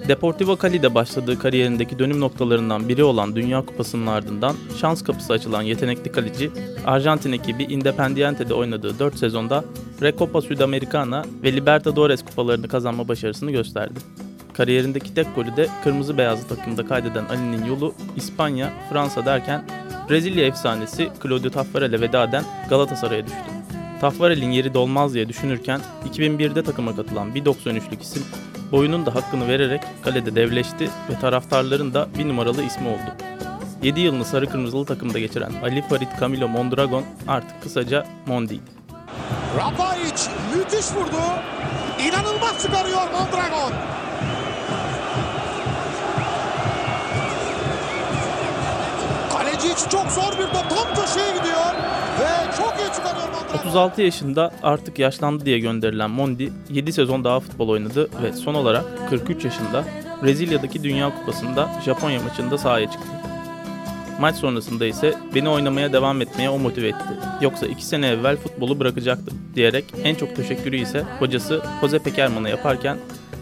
Deportivo Cali'de başladığı kariyerindeki dönüm noktalarından biri olan Dünya Kupası'nın ardından şans kapısı açılan yetenekli kaleci, Arjantin ekibi Independiente'de oynadığı 4 sezonda Recopa Sudamericana ve Libertadores kupalarını kazanma başarısını gösterdi. Kariyerindeki tek golü de kırmızı beyazlı takımda kaydeden Ali'nin yolu İspanya, Fransa derken Brezilya efsanesi Claudio Taffarel'e veda eden Galatasaray'a düştü. Taffarel'in yeri dolmaz diye düşünürken 2001'de takıma katılan 1.93'lük isim boyunun da hakkını vererek kalede devleşti ve taraftarların da bir numaralı ismi oldu. 7 yılını sarı kırmızılı takımda geçiren Ali Farid Camilo Mondragon artık kısaca Mondi'ydi. Rafajic müthiş vurdu. İnanılmaz çıkarıyor Mondragon. Kaleci için çok zor bir top. Tam köşeye gidiyor. Ve çok iyi çıkarıyor Mondragon. 36 yaşında artık yaşlandı diye gönderilen Mondi 7 sezon daha futbol oynadı ve son olarak 43 yaşında Brezilya'daki Dünya Kupası'nda Japonya maçında sahaya çıktı. Maç sonrasında ise beni oynamaya devam etmeye o motive etti. Yoksa 2 sene evvel futbolu bırakacaktım diyerek en çok teşekkürü ise hocası Jose Pekerman'a yaparken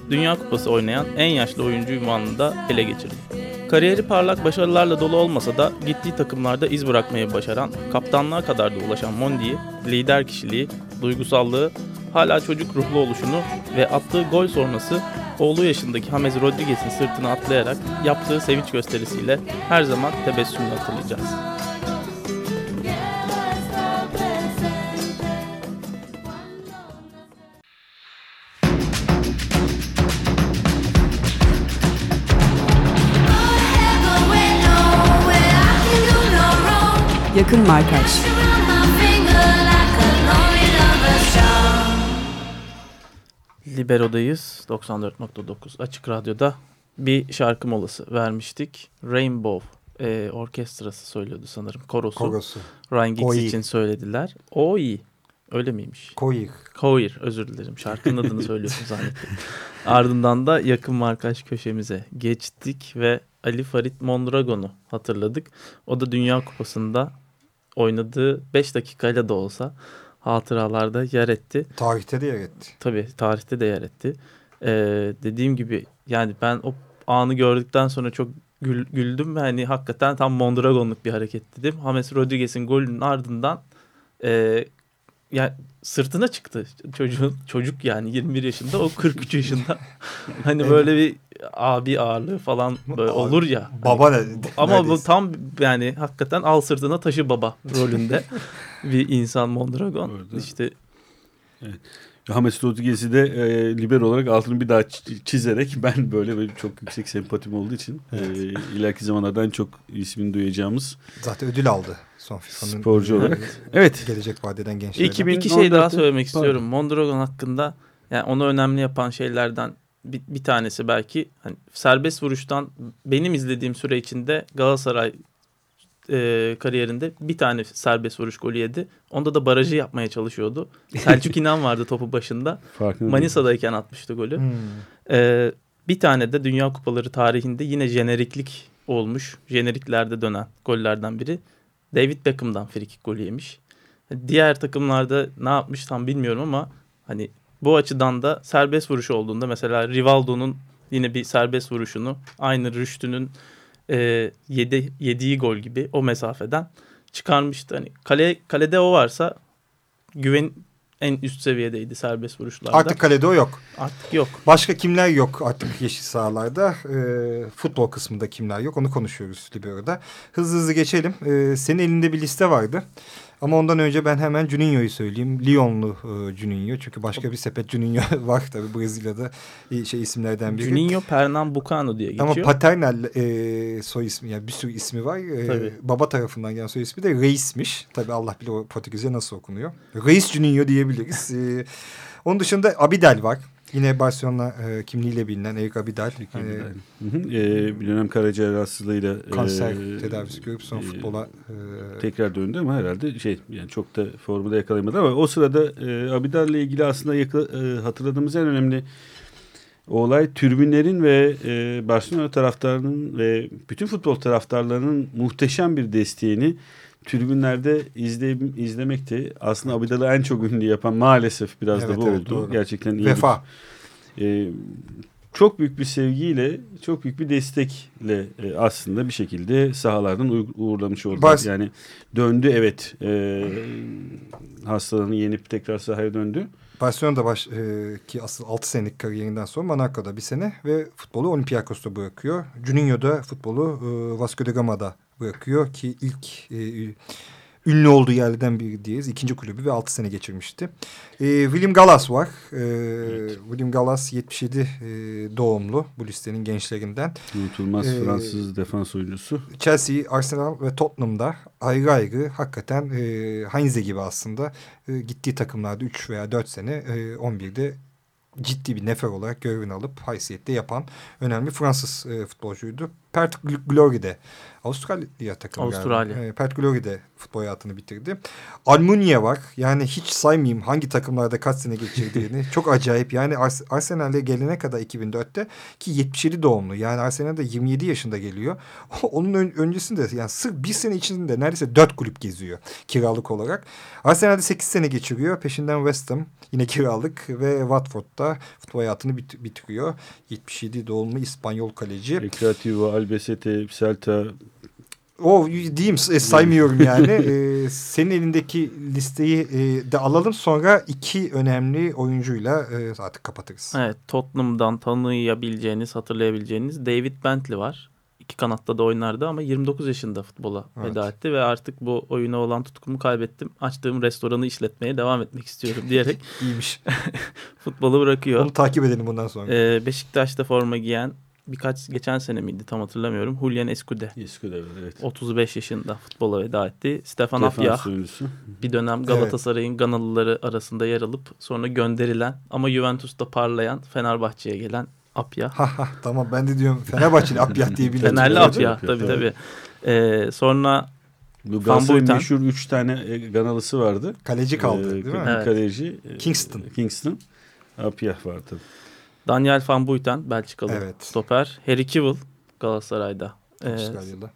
Dünya Kupası oynayan en yaşlı oyuncu ünvanını da ele geçirdi. Kariyeri parlak başarılarla dolu olmasa da gittiği takımlarda iz bırakmayı başaran, kaptanlığa kadar da ulaşan Mondi'yi, lider kişiliği, duygusallığı, hala çocuk ruhlu oluşunu ve attığı gol sonrası oğlu yaşındaki James Rodriguez'in sırtına atlayarak yaptığı sevinç gösterisiyle her zaman tebessümle hatırlayacağız. Yakın Markaj Libero'dayız 94.9 Açık Radyo'da bir şarkı molası vermiştik. Rainbow e, orkestrası söylüyordu sanırım korosu. Korosu. Ryan Giggs Koi. için söylediler. O iyi. Öyle miymiş? Koyuk. Koir özür dilerim. Şarkının adını söylüyorsun zannettim. (laughs) Ardından da yakın markaj köşemize geçtik ve Ali Farid Mondragon'u hatırladık. O da Dünya Kupası'nda oynadığı 5 dakikayla da olsa hatıralarda yer etti. Tarihte de yer etti. Tabii tarihte de yer etti. Ee, dediğim gibi yani ben o anı gördükten sonra çok gül- güldüm ve hani hakikaten tam Mondragon'luk bir hareket dedim. James Rodriguez'in golünün ardından e, ya sırtına çıktı çocuğun çocuk yani 21 yaşında o 43 yaşında (laughs) hani böyle bir abi ağırlığı falan böyle olur ya Hani Baba ne? ama bu tam yani hakikaten al sırtına taşı baba rolünde (laughs) bir insan Mondragon Orada. işte James Rodriguez'i de e, libero olarak altını bir daha çi- çizerek (laughs) ben böyle, böyle çok yüksek sempatim olduğu için e, ileriki zamanlardan çok ismini duyacağımız Zaten ödül aldı son FIFA'nın. Sporcu olarak. Evet. Gelecek vadeden gençlerden. 2000 İki şey daha 2014'te söylemek pardon. istiyorum. Mondragon hakkında yani onu önemli yapan şeylerden bir, bir tanesi belki hani serbest vuruştan benim izlediğim süre içinde Galatasaray e, kariyerinde bir tane serbest vuruş golü yedi. Onda da barajı yapmaya çalışıyordu. Selçuk İnan vardı topu başında. (laughs) Farkında Manisa'dayken atmıştı golü. Hmm. Ee, bir tane de Dünya Kupaları tarihinde yine jeneriklik olmuş. Jeneriklerde dönen gollerden biri. David Beckham'dan frikik golü yemiş. Diğer takımlarda ne yapmış tam bilmiyorum ama hani Bu açıdan da serbest vuruş olduğunda mesela Rivaldo'nun yine bir serbest vuruşunu aynı Rüştü'nün e, yedi, yediği gol gibi o mesafeden çıkarmıştı. Hani kale, kalede o varsa güven en üst seviyedeydi serbest vuruşlarda. Artık kalede o yok. Artık yok. Başka kimler yok artık yeşil sahalarda? Ee, futbol kısmında kimler yok onu konuşuyoruz Libero'da. Hızlı hızlı geçelim. Ee, senin elinde bir liste vardı. Ama ondan önce ben hemen Juninho'yu söyleyeyim. Lyonlu e, Juninho. Çünkü başka bir sepet Juninho (laughs) var tabii Brezilya'da şey isimlerden biri. Juninho Pernambucano diye geçiyor. Ama paternal e, soy ismi yani bir sürü ismi var. E, Tabii. baba tarafından gelen soy ismi de Reis'miş. Tabii Allah bilir o Portekizce nasıl okunuyor. Reis Juninho diyebiliriz. (laughs) E, onun dışında Abidal var. Yine Barcelona e, kimliğiyle bilinen Erik Abidal. E, Hı hı. Ee, bir dönem karaciğer hastalığıyla kanser e, tedavisi görüp sonra e, futbola e, tekrar döndü ama herhalde şey yani çok da formda yakalayamadı ama o sırada e, Abidal'le ilgili aslında yakla- e, hatırladığımız en önemli olay tribünlerin ve e, Barcelona taraftarının ve bütün futbol taraftarlarının muhteşem bir desteğini tribünlerde izley izlemekti. Aslında Abidal'ı en çok ünlü yapan maalesef biraz Evet, da bu evet, oldu. doğru. Gerçekten iyi vefa. bir- e, çok büyük bir sevgiyle, çok büyük bir destekle e, aslında bir şekilde sahalardan uğ- uğurlamış oldu. Bas- Yani döndü evet. E, hastalığını yenip tekrar sahaya döndü. Barcelona'da baş, e, ki asıl 6 senelik kariyerinden sonra Monaco'da bir sene ve futbolu Olympiakos'ta bırakıyor. Juninho da futbolu e, Vasco da Gama'da bırakıyor ki ilk e, ünlü olduğu yerlerden biri diyeyiz. İkinci kulübü ve 6 sene geçirmişti. E, William Gallas var. E, William Gallas 77 e, doğumlu bu listenin gençlerinden. Unutulmaz Ee, Fransız defans oyuncusu. Chelsea, Arsenal ve Tottenham'da ayrı ayrı hakikaten e, Heinze gibi aslında e, gittiği takımlarda 3 veya 4 sene e, 11'de ciddi bir nefer olarak görevini alıp haysiyette yapan önemli Fransız e, futbolcuydu. Pert Gl- Glory'de Avustralya takımı Avustralya. galiba. E, Pert Glory'de futbol hayatını bitirdi. Almunia var. Yani hiç saymayayım hangi takımlarda kaç sene geçirdiğini. (laughs) Çok acayip. Yani Ars Arsenal'e gelene kadar 2004'te ki 77 doğumlu. Yani Arsenal'de 27 yaşında geliyor. (laughs) Onun ön- öncesinde yani sırf bir sene içinde neredeyse 4 kulüp geziyor kiralık olarak. Arsenal'de 8 sene geçiriyor. Peşinden West Ham yine kiralık ve Watford'da futbol hayatını bit- bitiriyor. 77 doğumlu İspanyol kaleci. Recreativo, Albacete, Celta. O diyeyim e, saymıyorum (laughs) yani. E, senin elindeki listeyi e, de alalım sonra iki önemli oyuncuyla e, artık kapatırız. Evet Tottenham'dan tanıyabileceğiniz, hatırlayabileceğiniz David Bentley var. İki kanatta da oynardı ama 29 yaşında futbola Evet. veda etti ve artık bu oyuna olan tutkumu kaybettim. Açtığım restoranı işletmeye devam etmek istiyorum (laughs) diyerek İyiymiş. (laughs) futbolu bırakıyor. Onu takip edelim bundan sonra. Ee, Beşiktaş'ta forma giyen birkaç geçen sene miydi tam hatırlamıyorum. Julian Escude. Escude evet. 35 yaşında futbola veda etti. Stefan oyuncusu. bir dönem Galatasaray'ın Ganalıları arasında yer alıp sonra gönderilen ama Juventus'ta parlayan Fenerbahçe'ye gelen ha tamam ben de diyorum Fenerbahçeli Apyah diye bir (laughs) Fenerli Apyah tabii, tabii. Ee, sonra Bu Galatasaray'ın meşhur 3 tane e, Ganalısı vardı. Kaleci kaldı Ee, değil mi? Evet. Kaleci. e, Kingston. Kingston. Apiyah vardı. Daniel Van Buiten Belçikalı Evet. stoper. Harry Kewell Galatasaray'da. Ee, Avustralyalı.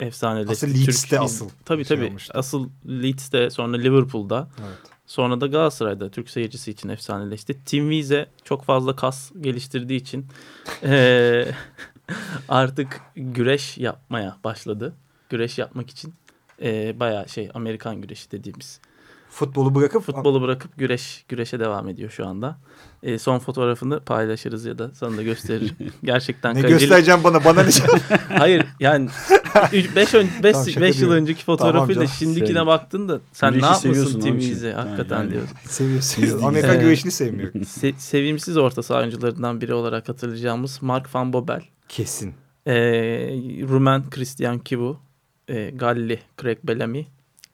efsaneleşti. Asıl Leeds'te Türk- asıl Tabii şey tabii. olmuştu. asıl Leeds'te sonra Liverpool'da. Evet. Sonra da Galatasaray'da Türk seyircisi için efsaneleşti. Tim Wiese çok fazla kas geliştirdiği için eee, (laughs) artık güreş yapmaya başladı. Güreş yapmak için eee bayağı şey Amerikan güreşi dediğimiz. Futbolu bırakıp Futbolu bırakıp güreş güreşe devam ediyor şu anda. Eee, son fotoğrafını paylaşırız ya da sana da gösteririm. (laughs) Gerçekten ne kalecilik- göstereceğim bana bana ne (laughs) Hayır yani 5 Tamam, şaka yıl diyorum. önceki fotoğrafıyla canım. şimdikine Sen- baktığında sen ne Güreşi yapmışsın için. Wiese Ha, hakikaten yani. diyoruz. seviyorsun? Amerikan Ee, güreşini sevmiyorum. (laughs) Se- sevimsiz orta saha oyuncularından biri olarak hatırlayacağımız Mark Van Bommel, Kesin. e, Rumen Christian Kivu, e, Galli Craig Bellamy,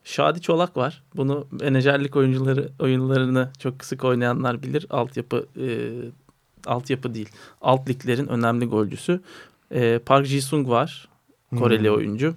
Şadi Çolak var. Bunu menajerlik oyuncuları oyunlarını çok sık oynayanlar bilir. Altyapı e, altyapı değil. Alt liglerin önemli golcüsü. E, Park Ji-sung var. Koreli Hmm. oyuncu.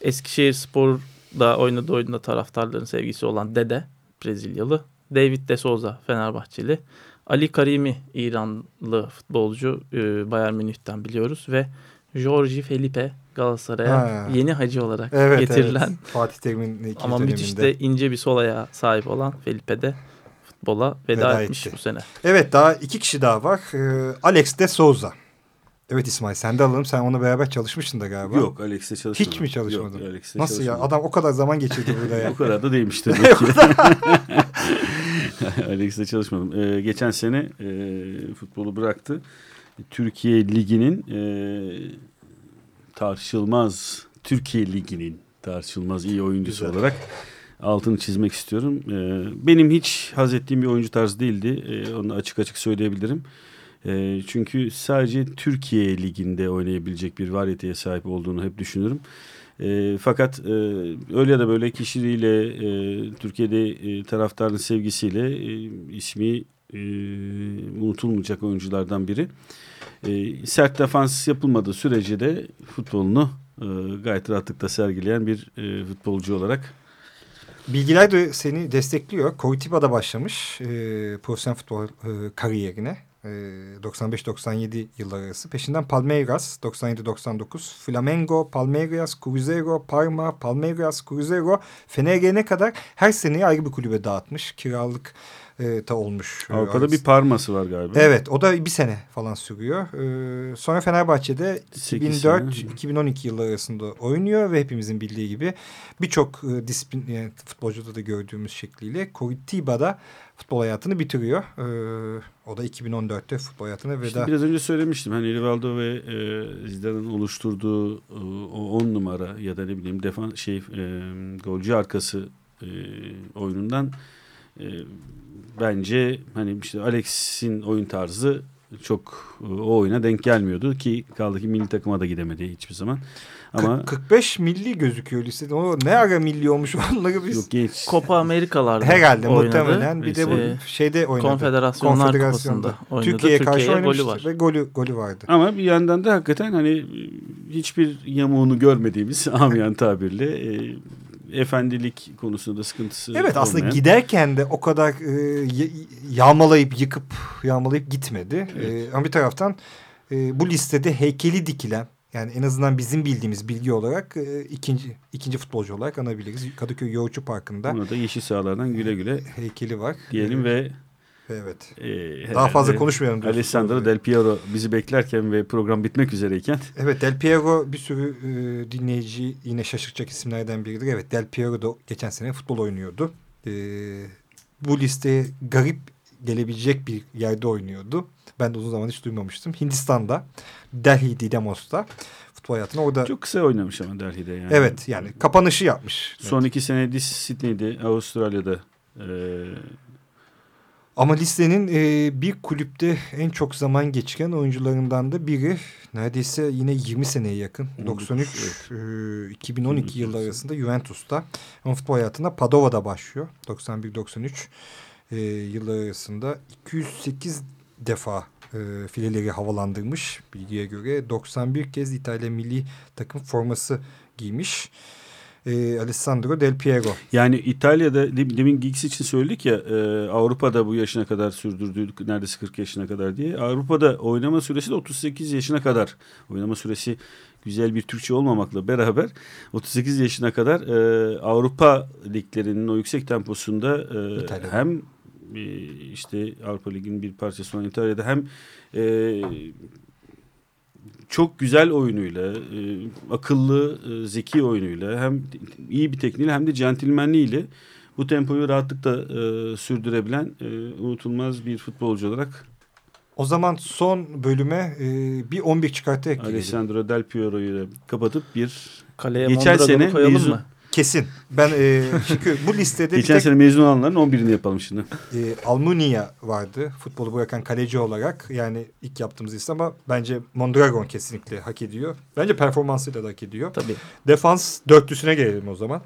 Eskişehir Spor'da oynadığı oyunda taraftarların sevgisi olan Dede Brezilyalı. David De Souza Fenerbahçeli. Ali Karimi İranlı futbolcu e, Bayern Münih'ten biliyoruz ve Jorge Felipe Galatasaray'a Ha. yeni hacı olarak Evet, getirilen evet. Fatih Terim'in ikinci ama müthiş de ince bir sol ayağa sahip olan Felipe de futbola veda, Veda etmiş etti. bu sene. Evet daha iki kişi daha var. Ee, Alex de Souza. Evet İsmail sen de alalım. Sen onunla beraber çalışmıştın da galiba. Yok Alex'le çalışmadım. Hiç mi çalışmadın? Yok Alex'le Nasıl ya? çalışmadım. Adam o kadar zaman geçirdi burada (laughs) ya. o kadar da değilmiş tabii (laughs) ki. (laughs) Alex'le çalışmadım. Ee, geçen sene e, futbolu bıraktı. Türkiye Ligi'nin e, tartışılmaz Türkiye Ligi'nin tartışılmaz iyi oyuncusu Güzel. olarak altını çizmek istiyorum. Ee, benim hiç haz ettiğim bir oyuncu tarzı değildi. Ee, onu açık açık söyleyebilirim. Ee, çünkü sadece Türkiye Ligi'nde oynayabilecek bir varyeteye sahip olduğunu hep düşünürüm. E, fakat e, öyle ya da böyle kişiliğiyle e, Türkiye'de e, taraftarın sevgisiyle e, ismi e, unutulmayacak oyunculardan biri. E, sert defans yapılmadığı sürece de futbolunu e, gayet rahatlıkla sergileyen bir e, futbolcu olarak Bilgiler de seni destekliyor. Koitiba'da başlamış e, profesyonel futbol e, kariyerine. E, 95-97 yılları arası. Peşinden Palmeiras 97-99, Flamengo, Palmeiras, Cruzeiro, Parma, Palmeiras, Cruzeiro, Fener'e kadar her seneyi ayrı bir kulübe dağıtmış. Kiralık e, da olmuş. e, Avrupa'da arası. bir parması var galiba. Evet o da bir sene falan sürüyor. Ee, sonra Fenerbahçe'de Sekiz 2004-2012 yılları arasında oynuyor ve hepimizin bildiği gibi birçok e, disiplin yani futbolcuda da gördüğümüz şekliyle Curitiba futbol hayatını bitiriyor. Ee, o da 2014'te futbol hayatına veda. İşte biraz önce söylemiştim. Hani Rivaldo ve e, Zidane'ın oluşturduğu e, o 10 numara ya da ne bileyim defan şey e, golcü arkası e, oyunundan e, bence hani işte Alex'in oyun tarzı çok e, o oyuna denk gelmiyordu ki kaldı ki milli takıma da gidemedi hiçbir zaman. Ama 40 45 milli gözüküyor listede. O ne ara milli olmuş onları biz. yok genç Copa Amerikalarda Herhalde oynadı. muhtemelen. Bir de bu Ee, şeyde oynadı. Konfederasyonlar Konfederasyonda. Kupası'nda oynadı. Türkiye'ye karşı Türkiye'ye oynamıştı golü var. ve golü, golü vardı. Ama bir yandan da hakikaten hani hiçbir yamuğunu görmediğimiz (laughs) amiyen tabirle e, efendilik konusunda sıkıntısı Evet aslında olmayan. giderken de o kadar e, yağmalayıp yıkıp yağmalayıp gitmedi. E, ama bir taraftan e, bu listede heykeli dikilen yani en azından bizim bildiğimiz bilgi olarak e, ikinci ikinci futbolcu olarak anabiliriz. Kadıköy Yoğurtçu Parkı'nda Buna da yeşil sahalardan güle güle heykeli var. diyelim E, ve evet. e, Daha fazla konuşmayalım. Alessandro Del Piero bizi beklerken ve program bitmek üzereyken Evet Del Piero bir sürü e, dinleyici yine şaşırtacak isimlerden biridir. Evet Del Piero da geçen sene futbol oynuyordu. E, bu listeye garip gelebilecek bir yerde oynuyordu. Ben de uzun zaman hiç duymamıştım. Hindistan'da, Delhi Dynamos'ta futbol hayatını orada... çok kısa oynamış ama Delhi'de yani. Evet yani kapanışı yapmış. Son iki sene Sydney'de Avustralya'da e, Ama listenin e, bir kulüpte en çok zaman geçiren oyuncularından da biri. Neredeyse yine 20 seneye yakın. 93 e, 2012 yılları arasında Juventus'ta. Ama futbol hayatına Padova'da başlıyor. 91-93 e, yılları arasında 208 defa e, fileleri havalandırmış bilgiye göre. 91 kez İtalya milli takım forması giymiş. E, Alessandro Del Piero. yani İtalya'da dem- demin Giggs için söyledik ya e, Avrupa'da bu yaşına kadar sürdürdüğü neredeyse 40 yaşına kadar diye. Avrupa'da oynama süresi de 38 yaşına kadar. Oynama süresi güzel bir Türkçe olmamakla beraber 38 yaşına kadar e, Avrupa liglerinin o yüksek temposunda e, hem e, işte Avrupa Ligi'nin bir parçası olan İtalya'da hem e, çok güzel oyunuyla, e, akıllı, e, zeki oyunuyla hem iyi bir tekniğiyle hem de centilmenliğiyle bu tempoyu rahatlıkla e, sürdürebilen e, unutulmaz bir futbolcu olarak O zaman son bölüme e, bir 11 çıkartarak girelim. Alessandro Del Piero'yu kapatıp bir Kaleye geçen sene koyalım mezun, mı? Kesin. Ben e, çünkü bu listede bir geçen tek sene mezun olanların 11'ini yapalım şimdi. e, Almunia vardı. Futbolu bırakan kaleci olarak. Yani ilk yaptığımız liste ama bence Mondragon kesinlikle hak ediyor. Bence performansıyla da hak ediyor. Tabii. Defans dörtlüsüne gelelim o zaman.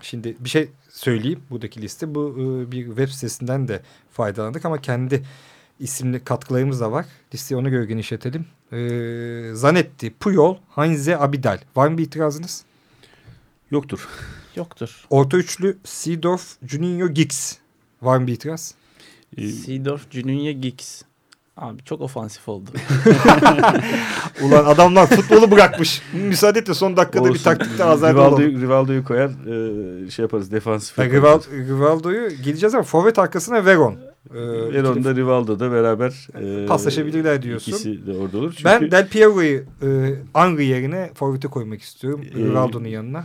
Şimdi bir şey söyleyeyim buradaki liste. Bu e, bir web sitesinden de faydalandık ama kendi isimli katkılarımız da var. Listeyi ona göre genişletelim. E, Zanetti, Puyol, Heinze, Abidal. Var mı bir itirazınız? Yoktur. Yoktur. Orta üçlü Seedorf, Juninho, Giggs. Var mı bir itiraz? E, Seedorf, Juninho, Giggs. Abi çok ofansif oldu. (laughs) Ulan adamlar futbolu bırakmış. Müsaade et de son dakikada bir Olsun. taktikte azarda Rivaldo'yu, olalım. Rivaldo'yu koyar e, şey yaparız defansif. Yani Rival, Rivaldo'yu geleceğiz ama forvet arkasına Veron. Ee, Veron'da Rivaldo'da beraber e, Paslaşabilirler diyorsun. İkisi de orada olur. Çünkü Ben Del Piero'yu e, Henry yerine forvete koymak istiyorum. Ee, Rivaldo'nun yanına.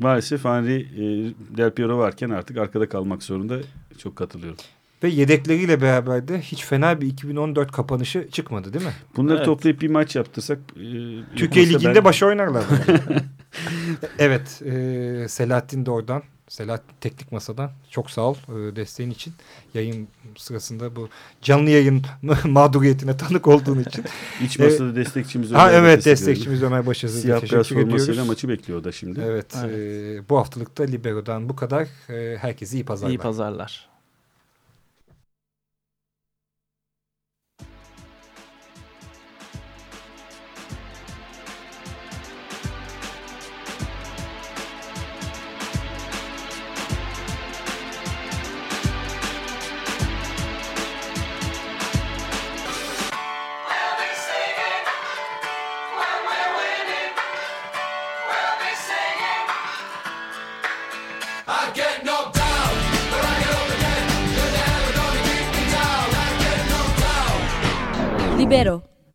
Maalesef Henry e, Del Piero varken artık arkada kalmak zorunda. Çok katılıyorum. Ve yedekleriyle beraber de hiç fena bir 2014 kapanışı çıkmadı değil mi? Bunları Evet. toplayıp bir maç yaptırsak e, Türkiye Ligi'nde ben- baş oynarlar. (laughs) evet. E, Selahattin de oradan. Selahattin Teknik Masa'dan. Çok sağ ol e, desteğin için. Yayın sırasında bu canlı yayın (laughs) mağduriyetine tanık olduğun için. (laughs) İç E, masada destekçimiz Ha Ömer evet Başöz'e destekçimiz Ömer Başöz'e Siyah beyaz teşekkür formasıyla ediyoruz. maçı bekliyor da şimdi. Evet, e, bu haftalıkta Libero'dan bu kadar. E, herkese iyi pazarlar. İyi pazarlar.